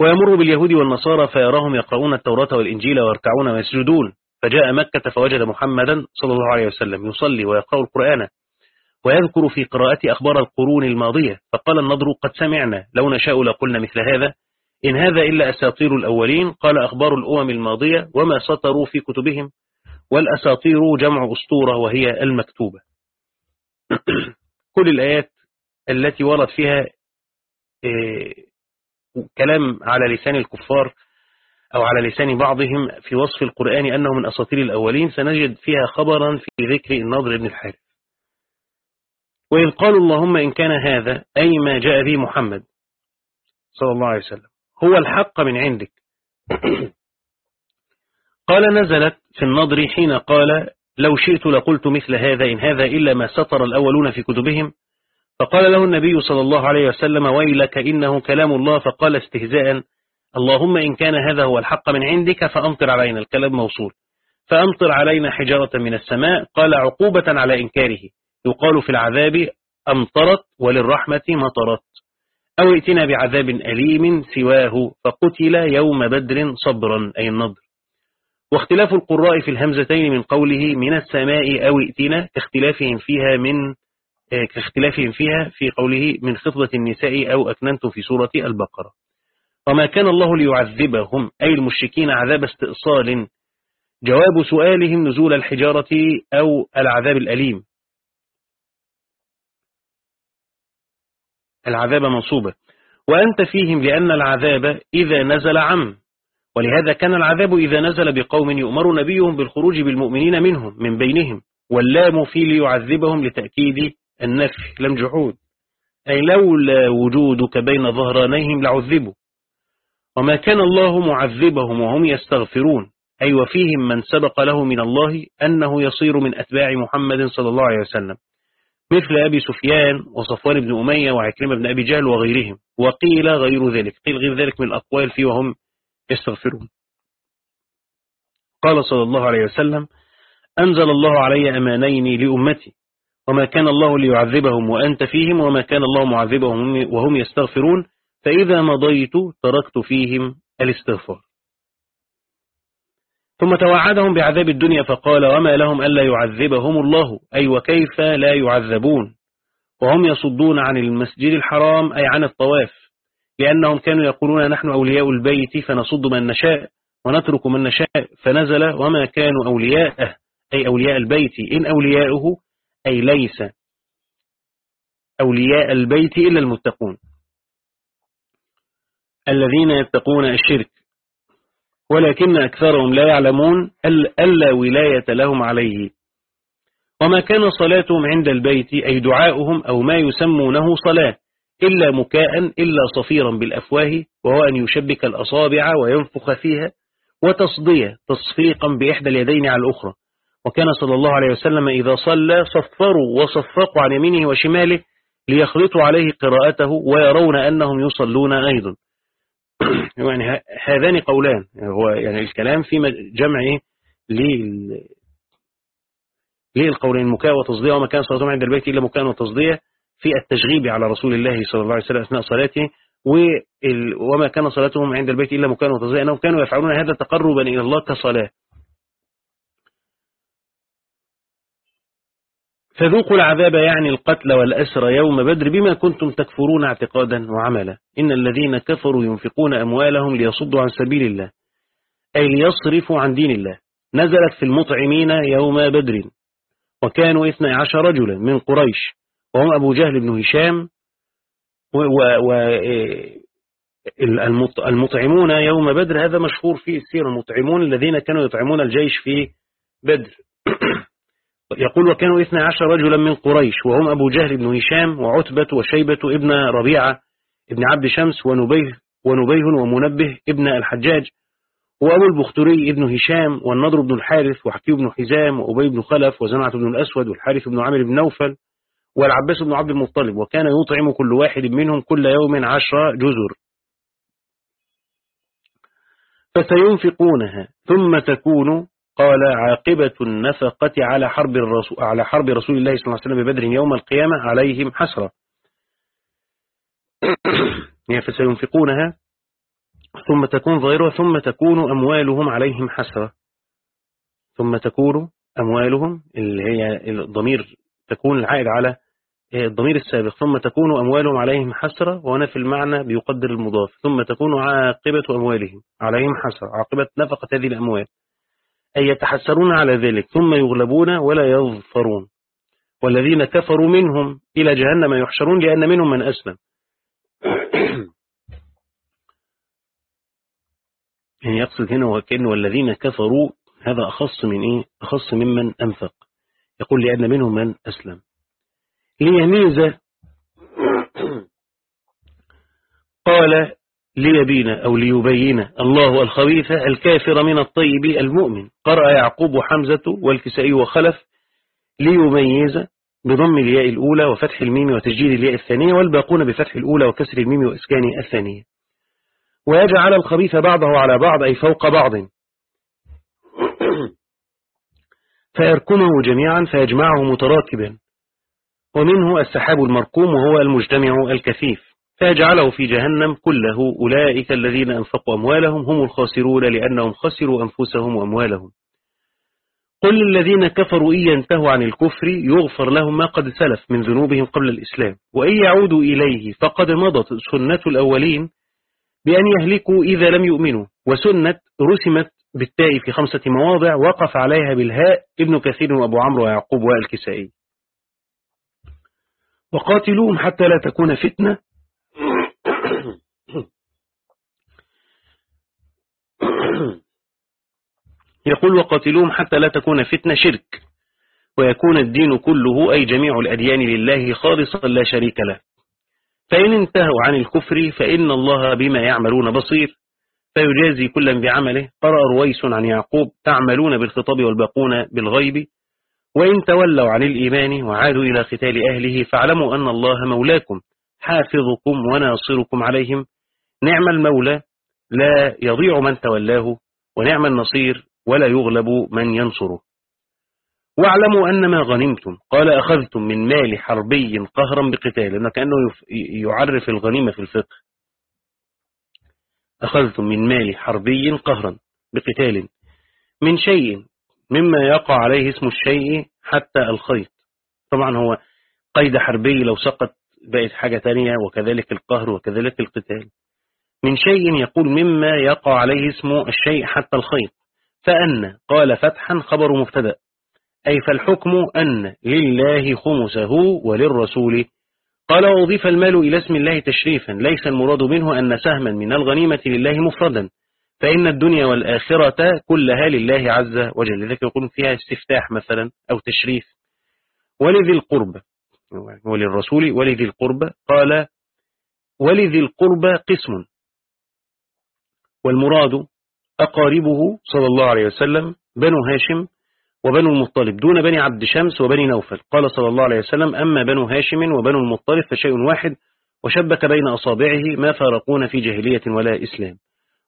ويمر باليهود والنصارى فيراهم يقرؤون التوراة والإنجيل ويركعون ويسجدون. فجاء مكة فوجد محمدا صلى الله عليه وسلم يصلي ويقرأ القرآن ويذكر في قراءة أخبار القرون الماضية. فقال النضر قد سمعنا لو نشاء لقلنا مثل هذا. إن هذا إلا أساطير الأولين قال أخبار الأمم الماضية وما سطروا في كتبهم والأساطير جمع أسطورة وهي المكتوبة. كل الآيات التي ورد فيها آه، كلام على لسان الكفار أو على لسان بعضهم في وصف القرآن أنه من أساطير الأولين سنجد فيها خبرا في ذكر النضر بن الحارث. وإذ قالوا اللهم إن كان هذا أي ما جاء به محمد صلى الله عليه وسلم. هو الحق من عندك. قال نزلت في النضر حين قال لو شئت لقلت مثل هذا إن هذا إلا ما سطر الأولون في كتبهم. فقال له النبي صلى الله عليه وسلم ويلك إنه كلام الله فقال استهزاء اللهم إن كان هذا هو الحق من عندك فأمطر علينا الكلام موصول. فأمطر علينا حجارة من السماء قال عقوبة على إنكاره. يقال في العذاب أمطرت وللرحمة مطرت. أو ائتنا بعذاب أليم سواه فقتل يوم بدر صبرا أي النضر. واختلاف القراء في الهمزتين من قوله من السماء أو ائتنا كاختلافهم فيها من كاختلافهم فيها في قوله من خطبة النساء أو أكننت في سورة البقرة. وما كان الله ليعذبهم أي المشركين عذاب استئصال. جواب سؤالهم نزول الحجارة أو العذاب الأليم. العذاب منصوبة. وأنت فيهم لأن العذاب إذا نزل عم. ولهذا كان العذاب إذا نزل بقوم يؤمر نبيهم بالخروج بالمؤمنين منهم من بينهم. واللام في ليعذبهم لتأكيد النفي لم جحود أي لولا وجودك بين ظهرانيهم لعذبوا. وما كان الله معذبهم وهم يستغفرون. أي وفيهم من سبق له من الله أنه يصير من أتباع محمد صلى الله عليه وسلم. مثل أبي سفيان وصفوان بن أمية وعكرمة بن أبي جهل وغيرهم. وقيل غير ذلك قيل غير ذلك من الأقوال فيه وهم يستغفرون. قال صلى الله عليه وسلم أنزل الله علي أمانين لأمتي وما كان الله ليعذبهم وأنت فيهم وما كان الله معذبهم وهم يستغفرون فإذا مضيت تركت فيهم الاستغفار. ثم توعدهم بعذاب الدنيا فقال وما لهم ألا يعذبهم الله. أي وكيف لا يعذبون؟ وهم يصدون عن المسجد الحرام أي عن الطواف لأنهم كانوا يقولون نحن أولياء البيت فنصد من نشاء ونترك من نشاء فنزل وما كانوا أولياءه أي أولياء البيت. إن أولياؤه أي ليس أولياء البيت إلا المتقون. الذين يتقون الشرك. ولكن أكثرهم لا يعلمون ألا ولاية لهم عليه. وما كان صلاتهم عند البيت أي دعاؤهم أو ما يسمونه صلاة إلا مكاء إلا صفيرا بالأفواه وهو أن يشبك الأصابع وينفخ فيها وتصدية تصفيقا بإحدى اليدين على الأخرى. وكان صلى الله عليه وسلم إذا صلى صفروا وصفقوا عن يمينه وشماله ليخلطوا عليه قراءته ويرون أنهم يصلون أيضا. يعني هذان قولان. هو يعني الكلام في جمع للقولين. مكاء وتصدية وما كان صلاتهم عند البيت إلا مكاء وتصدية في التشغيب على رسول الله صلى الله عليه وسلم أثناء صلاته وما كان صلاتهم عند البيت إلا مكاء وتصدية أنهم كانوا يفعلون هذا تقربا إلى الله كصلاة. فذوقوا العذاب يعني القتل والأسر يوم بدر بما كنتم تكفرون اعتقادا وعملا. إن الذين كفروا ينفقون أموالهم ليصدوا عن سبيل الله أي ليصرفوا عن دين الله. نزلت في المطعمين يوم بدر وكانوا اثنى عشر رجلا من قريش وهم أبو جهل بن هشام المطعمون يوم بدر. هذا مشهور في السيرة المطعمون الذين كانوا يطعمون الجيش في بدر. يقول وكانوا اثنى عشر رجلا من قريش وهم أبو جهل بن هشام وعتبة وشيبة ابن ربيعة ابن عبد شمس ونبيه, ونبيه ومنبه ابن الحجاج وأبو البختري ابن هشام والنضر بن الحارث وحكيم بن حزام وأبي بن خلف وزمعة بن الأسود والحارث بن عامر بن نوفل والعباس بن عبد المطلب وكان يطعم كل واحد منهم كل يوم عشر جزر. فسينفقونها ثم تكون قال عاقبة النفقة على حرب الرسول على حرب رسول الله صلى الله عليه وسلم ببدر يوم القيامة عليهم حسرة. يعني فسينفقونها ثم تكون ظاهرها ثم تكون أموالهم عليهم حسرة. ثم تكون أموالهم اللي هي الضمير تكون العائد على الضمير السابق. ثم تكون أموالهم عليهم حسرة وهنا في المعنى بيقدر المضاف. ثم تكون عاقبة أموالهم عليهم حسرة. عاقبة نفقة هذه الأموال. أي يتحسرون على ذلك ثم يغلبون ولا يظفرون. والذين كفروا منهم إلى جهنم يحشرون لأن منهم من أسلم. يعني يقصد هنا وكأن والذين كفروا هذا أخص من إيه؟ أخص ممن أنفق. يقول لأن منهم من أسلم. ليميز قال ليبين أو ليبين الله الخبيث الكافر من الطيب المؤمن. قرأ يعقوب وحمزة والكسائي وخلف ليميز بضم الياء الأولى وفتح الميم وتسجيل الياء الثانية والباقون بفتح الأولى وكسر الميم وإسكان الثانية. ويجعل الخبيث بعضه على بعض أي فوق بعض. فيركمه جميعا فيجمعه متراكبا. ومنه السحاب المركوم وهو المجتمع الكثيف. فيجعله في جهنم كله. أولئك الذين أنفقوا أموالهم هم الخاسرون لأنهم خسروا أنفسهم وأموالهم. قل للذين كفروا إن ينتهوا عن الكفر يغفر لهم ما قد سلف من ذنوبهم قبل الإسلام. وإن يعودوا إليه فقد مضت سنة الأولين بأن يهلكوا إذا لم يؤمنوا. وسنة رسمت بالتاء في خمسة مواضع وقف عليها بالهاء ابن كثير وأبو عمرو ويعقوب وألكسائي. وقاتلوهم حتى لا تكون فتنة يقول وقاتلوهم حتى لا تكون فتنة شرك ويكون الدين كله أي جميع الأديان لله خالصا لا شريك له. فإن انتهوا عن الكفر فإن الله بما يعملون بصير. فيجازي كلا بعمله. قرأ رويس عن يعقوب تعملون بالخطاب والباقون بالغيب. وإن تولوا عن الإيمان وعادوا إلى قتال أهله فاعلموا أن الله مولاكم حافظكم وناصركم عليهم. نعم المولى لا يضيع من تولاه ونعم النصير ولا يغلب من ينصره. واعلموا أن ما غنمتم قال أخذتم من مال حربي قهرا بقتال لأنه كأنه يعرف الغنيمة في الفقه. أخذتم من مال حربي قهرا بقتال من شيء مما يقع عليه اسم الشيء حتى الخيط. طبعا هو قيد حربي لو سقط بقت حاجة تانية وكذلك القهر وكذلك القتال. من شيء يقول مما يقع عليه اسم الشيء حتى الخيط فأن قال فتحا خبر مبتدأ. أي فالحكم أن لله خمسه وللرسول. قال وضيف المال إلى اسم الله تشريفا ليس المراد منه أن سهما من الغنيمة لله مفردا. فإن الدنيا والآخرة كلها لله عز وجل. لذلك يقول فيها استفتاح مثلا أو تشريف. ولذي القرب وللرسول ولذي القرب قال ولذي القرب قسم. والمراد أقاربه صلى الله عليه وسلم بنو هاشم وبنو المطلب دون بني عبد شمس وبني نوفل. قال صلى الله عليه وسلم أما بنو هاشم وبنو المطلب فشيء واحد وشبك بين أصابعه ما فارقون في جاهلية ولا إسلام.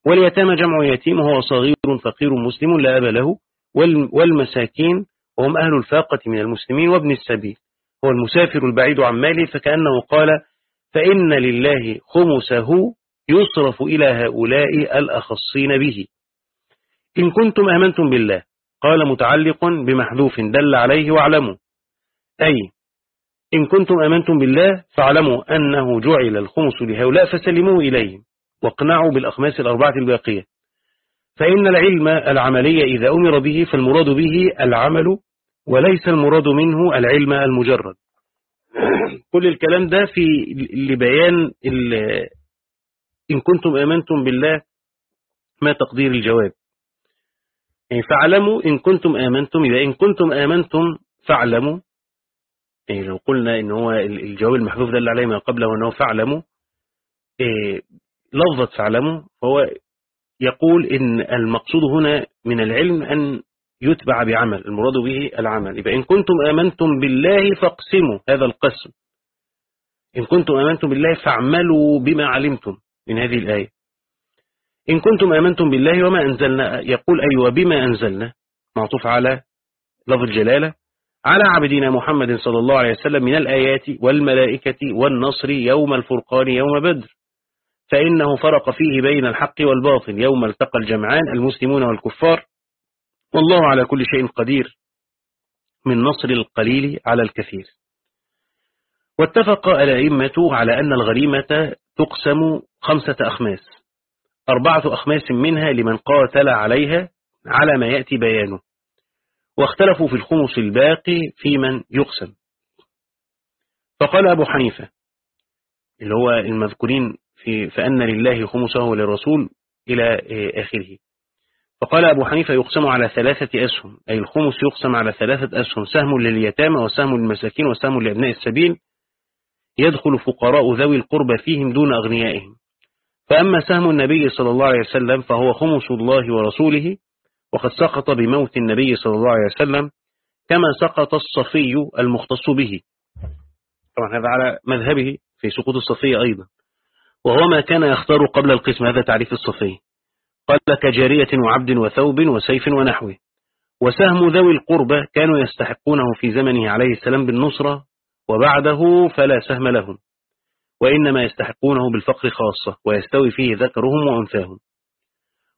واليتامى جمع يتيم وهو صغير فقير مسلم لا أب له والمساكين وهم أهل الفاقة من المسلمين وابن السبيل. هو المسافر البعيد عن ماله فكأنه قال فإن لله خمسه يصرف إلى هؤلاء الأخصين به. إن كنتم آمنتم بالله قال متعلق بمحذوف دل عليه واعلموا. أي إن كنتم آمنتم بالله فاعلموا أنه جعل الخمس لهؤلاء فسلموا إليهم. واقنعوا بالأخماس الأربعة الباقية. فإن العلم العملي إذا أمر به فالمراد به العمل وليس المراد منه العلم المجرد. كل الكلام ده في لبيان إن كنتم آمنتم بالله ما تقدير الجواب. يعني فاعلموا إن كنتم آمنتم إذا إن كنتم آمنتم فاعلموا. يعني لو قلنا إن هو الجواب المحذوف دل عليه ما قبله أنه فاعلموا. إيه لفظة فاعلموا فهو يقول إن المقصود هنا من العلم أن يتبع بعمل المراد به العمل. يبقى إن كنتم آمنتم بالله فاقسموا هذا القسم. إن كنتم آمنتم بالله فاعملوا بما علمتم. من هذه الآية. إن كنتم آمنتم بالله وما أنزلنا يقول أيوة بما أنزلنا معطوف على لفظ الجلالة على عبدنا محمد صلى الله عليه وسلم من الآيات والملائكة والنصر يوم الفرقان يوم بدر. فإنه فرق فيه بين الحق والباطل يوم التقى الجمعان المسلمون والكفار. والله على كل شيء قدير من نصر القليل على الكثير. واتفق الأئمة على أن الغريمة تقسم خمسة أخماس. أربعة أخماس منها لمن قاتل عليها على ما يأتي بيانه. واختلفوا في الخمس الباقي في من يقسم. فقال أبو حنيفة اللي هو المذكورين في فأن لله خمسه وللرسول إلى آخره. فقال أبو حنيفة يقسم على ثلاثة أسهم أي الخمس يقسم على ثلاثة أسهم سهم لليتامى وسهم للمساكين وسهم لأبناء السبيل يدخل فقراء ذوي القربى فيهم دون أغنيائهم. فأما سهم النبي صلى الله عليه وسلم فهو خمس الله ورسوله وقد سقط بموت النبي صلى الله عليه وسلم كما سقط الصفي المختص به. طبعا هذا على مذهبه في سقوط الصفي أيضا. وهو ما كان يختار قبل القسم هذا تعريف الصفي. قال كجارية وعبد وثوب وسيف ونحوه. وسهم ذوي القربة كانوا يستحقونه في زمنه عليه السلام بالنصرة وبعده فلا سهم لهم وإنما يستحقونه بالفقر خاصة ويستوي فيه ذكرهم وأنثاهم.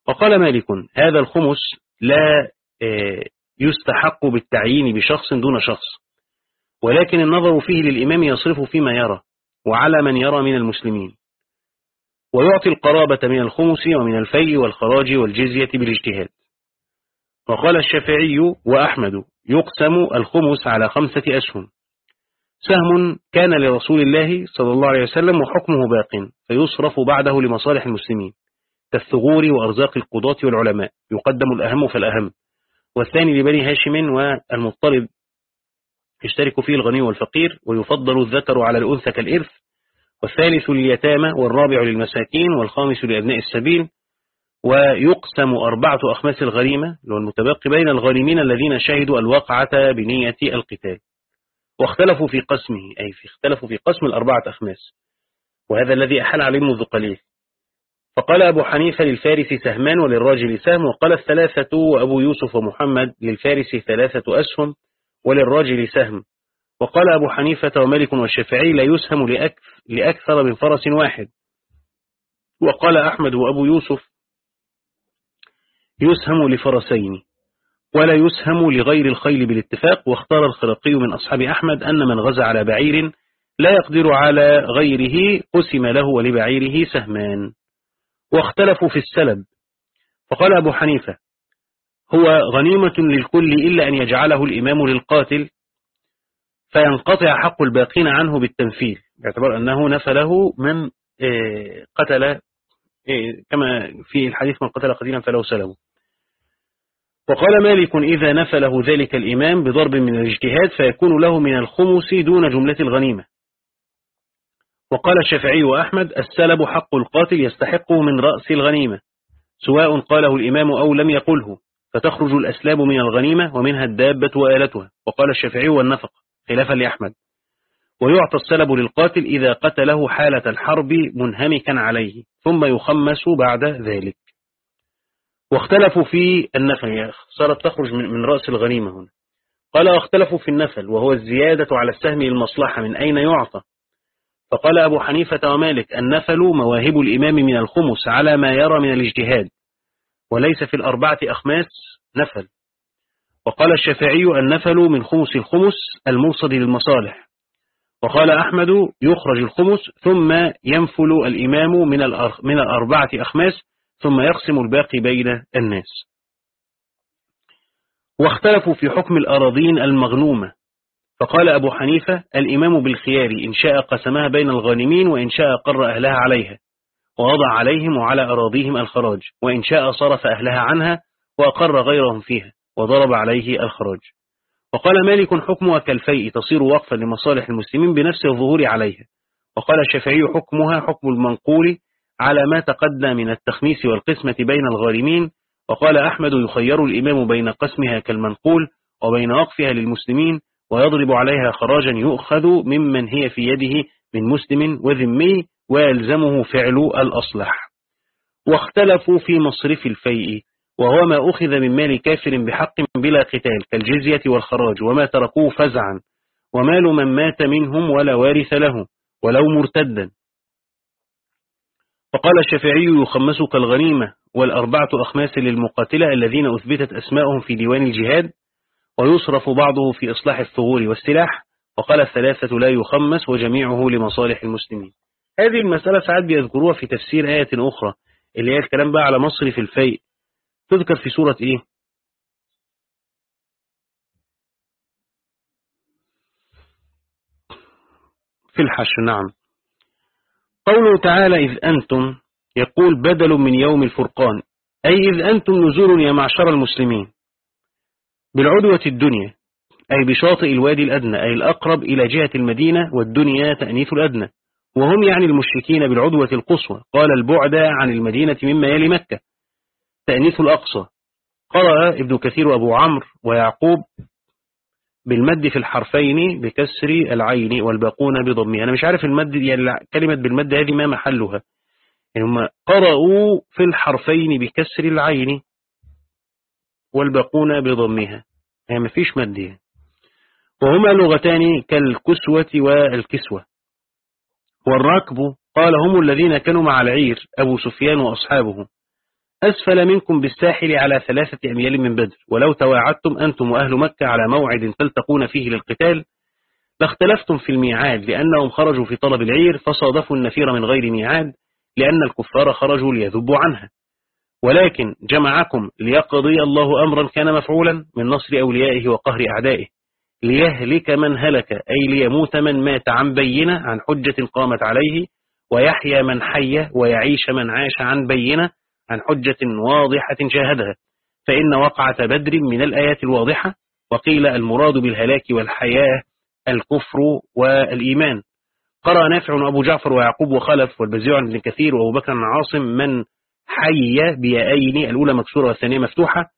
وقال مالك هذا الخمس لا آه، يستحق بالتعيين بشخص دون شخص ولكن النظر فيه للإمام يصرف فيما يرى وعلى من يرى من المسلمين. ويعطي القرابة من الخمس ومن الفي والخراج والجزية بالاجتهاد. وقال الشافعي وأحمد يقسم الخمس على خمسة أسهم. سهم كان لرسول الله صلى الله عليه وسلم وحكمه باق فيصرف بعده لمصالح المسلمين كالثغور وأرزاق القضاة والعلماء يقدم الأهم فالأهم والثاني لبني هاشم والمطلب يشترك فيه الغني والفقير ويفضل الذكر على الأنثى كالإرث. والثالث لليتامى والرابع للمساكين والخامس لأبناء السبيل. ويقسم أربعة أخماس الغريمة المتبقي بين الغارمين الذين شهدوا الواقعة بنية القتال. واختلفوا في قسمه أي في اختلفوا في قسم الأربعة أخماس. وهذا الذي أحل عليه منذ قليل فقال أبو حنيفة للفارس سهمان وللراجل سهم وقال الثلاثة وأبو يوسف ومحمد للفارس ثلاثة أسهم وللراجل سهم. وقال أبو حنيفة ومالك والشافعي لا يسهم لأكثر من فرس واحد. وقال أحمد وأبو يوسف يسهم لفرسين. ولا يسهم لغير الخيل بالاتفاق واختار الخرقي من أصحاب أحمد أن من غزا على بعير لا يقدر على غيره قسم له ولبعيره سهمان. واختلفوا في السلب. فقال أبو حنيفة هو غنيمة للكل إلا أن يجعله الإمام للقاتل فينقطع حق الباقين عنه بالتنفيذ. باعتبار أنه نفله من آه، قتل آه، كما في الحديث من قتل قتيلا فلو سلمه وقال مالك إذا نفله ذلك الإمام بضرب من الاجتهاد فيكون له من الخمس دون جملة الغنيمة. وقال الشافعي وأحمد السلب حق القاتل يستحقه من رأس الغنيمة. سواء قاله الإمام أو لم يقله فتخرج الأسلاب من الغنيمة ومنها الدابة وآلتها. وقال الشافعي والنفق خلافا لأحمد. ويعطى السلب للقاتل إذا قتله حالة الحرب منهمكا عليه ثم يخمس بعد ذلك. واختلفوا في النفل صارت تخرج من رأس الغنيمة هنا. قال واختلفوا في النفل وهو الزيادة على السهم المصلحة من أين يعطى؟ فقال أبو حنيفة ومالك النفل مواهب الإمام من الخمس على ما يرى من الاجتهاد وليس في الأربعة أخماس نفل. وقال الشافعي النفل من خمس الخمس الموصد للمصالح. وقال أحمد يخرج الخمس ثم ينفل الإمام من الأربعة أخماس ثم يقسم الباقي بين الناس. واختلفوا في حكم الأراضين المغنومة. فقال أبو حنيفة الإمام بالخيار إن شاء قسمها بين الغانمين وإن شاء قر أهلها عليها ووضع عليهم وعلى أراضيهم الخراج وإن شاء صرف أهلها عنها وأقر غيرهم فيها وضرب عليه الخراج. وقال مالك حكمها كالفيء تصير وقفا لمصالح المسلمين بنفس الظهور عليها. وقال الشافعي حكمها حكم المنقول على ما تقدم من التخميس والقسمة بين الغارمين وقال أحمد يخير الإمام بين قسمها كالمنقول وبين وقفها للمسلمين ويضرب عليها خراجا يؤخذ ممن هي في يده من مسلم وذمي ويلزمه فعل الأصلح. واختلفوا في مصرف الفيء وهو ما أخذ من مال كافر بحق بلا قتال كالجزية والخراج وما تركوه فزعا. ومال من مات منهم ولا وارث له ولو مرتدا. فقال الشافعي يخمس كالغنيمة والأربعة أخماس للمقاتلة الذين أثبتت أسماءهم في ديوان الجهاد ويصرف بعضه في إصلاح الثغور والسلاح وقال الثلاثة لا يخمس وجميعه لمصالح المسلمين. هذه المسألة ساعات بيذكروها في تفسير آية أخرى اللي هي الكلام بقى على مصرف الفيء. تذكر في سورة إيه؟ في الحشر نعم. قوله تعالى إذ أنتم يقول بدل من يوم الفرقان أي إذ أنتم نزول يا معشر المسلمين. بالعدوة الدنيا أي بشاطئ الوادي الأدنى أي الأقرب إلى جهة المدينة والدنيا تأنيث الأدنى. وهم يعني المشركين بالعدوة القصوى. قال البعد عن المدينة مما يلي مكة تأنيث الأقصى. قرأ ابن كثير وأبو عمرو ويعقوب بالمد في الحرفين بكسر العين والباقون بضمه. أنا مش عارف المد يعني كلمة بالمد هذه ما محلها. يعني هم قرأوا في الحرفين بكسر العين والباقون بضمها يعني ما فيش مد يعني. وهما لغتان كالكسوة والكسوة. والركب قال هم الذين كانوا مع العير أبو سفيان وأصحابه. أسفل منكم بالساحل على ثلاثة أميال من بدر ولو تواعدتم أنتم وأهل مكة على موعد تلتقون فيه للقتال لاختلفتم في الميعاد لأنهم خرجوا في طلب العير فصادفوا النفير من غير ميعاد لأن الكفار خرجوا ليذبوا عنها ولكن جمعكم ليقضي الله أمرا كان مفعولا من نصر أوليائه وقهر أعدائه. ليهلك من هلك أي ليموت من مات عن بينة عن حجة قامت عليه ويحيى من حي ويعيش من عاش عن بينة عن حجة واضحة شاهدها فإن وقعة بدر من الآيات الواضحة وقيل المراد بالهلاك والحياة الكفر والإيمان. قرأ نافع أبو جعفر ويعقوب وخلف والبزيع بن كثير وأبو بكر عاصم من حي بيائين الأولى مكسورة والثانية مفتوحة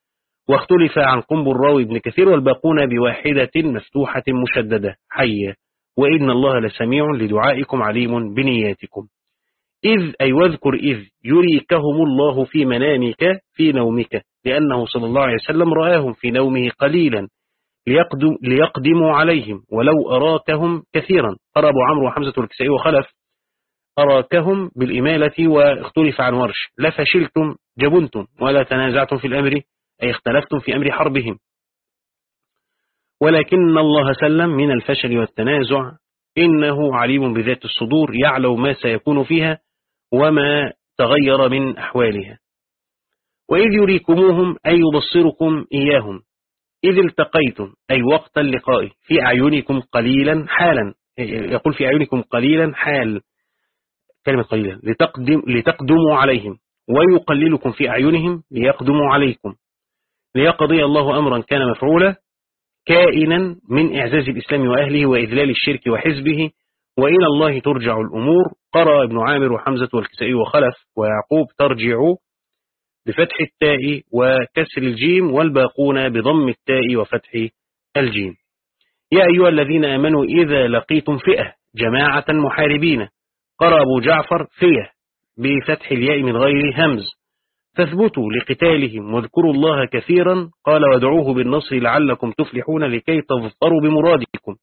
واختلف عن قنب الراوي ابن كثير والباقون بواحدة مفتوحة مشددة. حي. وإن الله لسميع لدعائكم عليم بنياتكم. إذ أي واذكر إذ يريكهم الله في منامك في نومك لأنه صلى الله عليه وسلم رآهم في نومه قليلا ليقدم ليقدموا عليهم ولو أراكهم كثيرا. قال أبو عمرو وحمزة والكسائي وخلف. أراكهم بالإمالة واختلف عن ورش. لفشلتم جبنتم. ولا تنازعتم في الأمر أي اختلفتم في أمر حربهم. ولكن الله سلم من الفشل والتنازع. إنه عليم بذات الصدور يعلم ما سيكون فيها. وما تغير من أحوالها. وإذ يريكموهم أي يبصركم إياهم. إذ التقيتم أي وقت اللقاء في أعينكم قليلا حالا. يقول في أعينكم قليلا حال. كلمة قليلا لتقدم لتقدموا عليهم. ويقللكم في أعينهم ليقدموا عليكم. ليقضي الله أمرا كان مفعولا كائنا من إعزاز الإسلام وأهله وإذلال الشرك وحزبه وإلى الله ترجع الأمور. قرأ ابن عامر وحمزة والكسائي وخلف ويعقوب ترجع بفتح التاء وكسر الجيم والباقون بضم التاء وفتح الجيم. يا أيها الذين آمنوا إذا لقيتم فئة جماعة محاربين قرأ أبو جعفر فيه بفتح الياء من غير همز فاثبتوا لقتالهم واذكروا الله كثيرا. قال وادعوه بالنصر لعلكم تفلحون لكي تظفروا بمرادكم.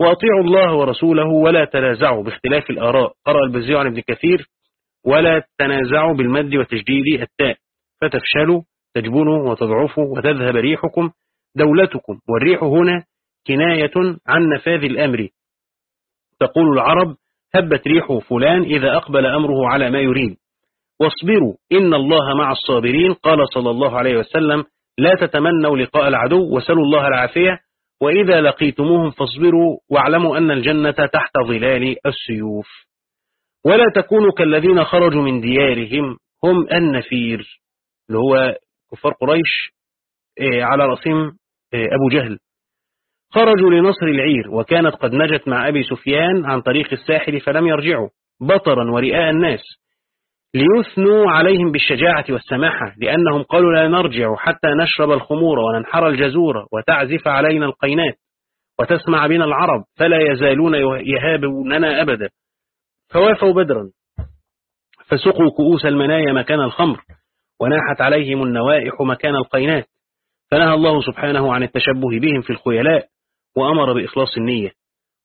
وأطيعوا الله ورسوله ولا تنازعوا باختلاف الآراء. قرأ البزيع عن ابن كثير ولا تنازعوا بالمد وتجديد التاء. فتفشلوا تجبنوا وتضعفوا وتذهب ريحكم دولتكم. والريح هنا كناية عن نفاذ الأمر. تقول العرب هبت ريح فلان إذا أقبل أمره على ما يريد. واصبروا إن الله مع الصابرين. قال صلى الله عليه وسلم لا تتمنوا لقاء العدو وسلوا الله العافية. وإذا لقيتموهم فاصبروا واعلموا أن الجنة تحت ظلال السيوف. ولا تكونوا كالذين خرجوا من ديارهم هم النفير. اللي هو كفار قريش آه، على رأسهم آه، أبو جهل. خرجوا لنصر العير وكانت قد نجت مع أبي سفيان عن طريق الساحل فلم يرجعوا بطرا ورئاء الناس. ليثنوا عليهم بالشجاعة والسماحة لأنهم قالوا لا نرجع حتى نشرب الخمور وننحر الجزور وتعزف علينا القينات وتسمع بنا العرب فلا يزالون يهابوننا أبدا. فوافوا بدرا. فسقوا كؤوس المنايا مكان الخمر وناحت عليهم النوائح مكان القينات. فنهى الله سبحانه عن التشبه بهم في الخيلاء وأمر بإخلاص النية.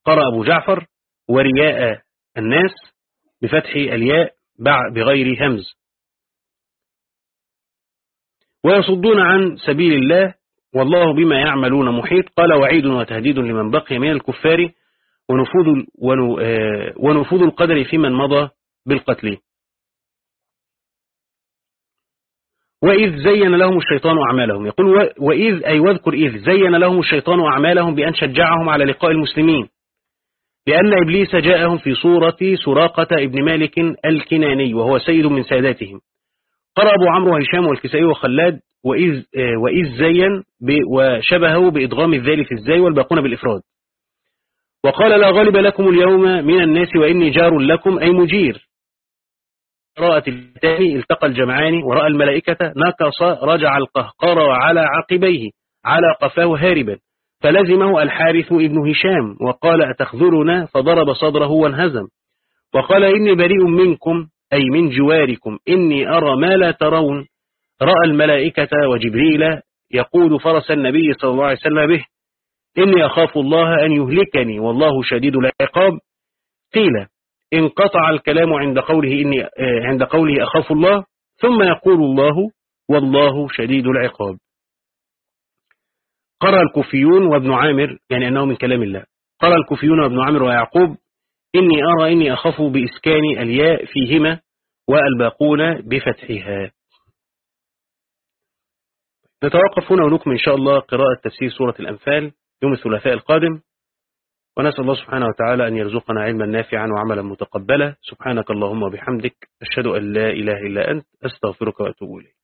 قرأ أبو جعفر ورياء الناس بفتح الياء بغير همز. ويصدون عن سبيل الله والله بما يعملون محيط. قال وعيد وتهديد لمن بقي من الكفار ونفوذ, آه، ونفوذ القدر في من مضى بالقتل. وإذ زين لهم الشيطان أعمالهم. يقول وإذ أي واذكر إذ زين لهم الشيطان أعمالهم بأن شجعهم على لقاء المسلمين. لأن إبليس جاءهم في صورة سراقة ابن مالك الكناني وهو سيد من ساداتهم. قرأ أبو عمرو وهشام والكسائي وخلاد وإذ, وإذ زين وشبهه بإدغام الذال في الزاي والباقون بالإفراد. وقال لا غالب لكم اليوم من الناس وإني جار لكم أي مجير. قراءة الثاني التقى الجمعان ورأى الملائكة نكص رجع القهقر على عقبيه على قفاه هاربا. فلزمه الحارث ابن هشام وقال أتخذرنا؟ فضرب صدره وانهزم. وقال إني بريء منكم أي من جواركم إني أرى ما لا ترون. رأى الملائكة وجبريل يقود فرس النبي صلى الله عليه وسلم به إني أخاف الله أن يهلكني والله شديد العقاب. قيل انقطع الكلام عند قوله إني عند قوله أخاف الله ثم يقول الله والله شديد العقاب. قرأ الكوفيون وابن عامر يعني أنه من كلام الله. قرأ الكوفيون وابن عامر ويعقوب إني أرى إني أخاف بإسكان الياء فيهما والباقون بفتحها. نتوقف هنا ونكمل إن شاء الله قراءة تفسير سورة الأنفال يوم الثلاثاء القادم. ونسأل الله سبحانه وتعالى أن يرزقنا علما نافعا وعملا متقبلا. سبحانك اللهم وبحمدك أشهد أن لا إله إلا أنت أستغفرك وأتوب إليك.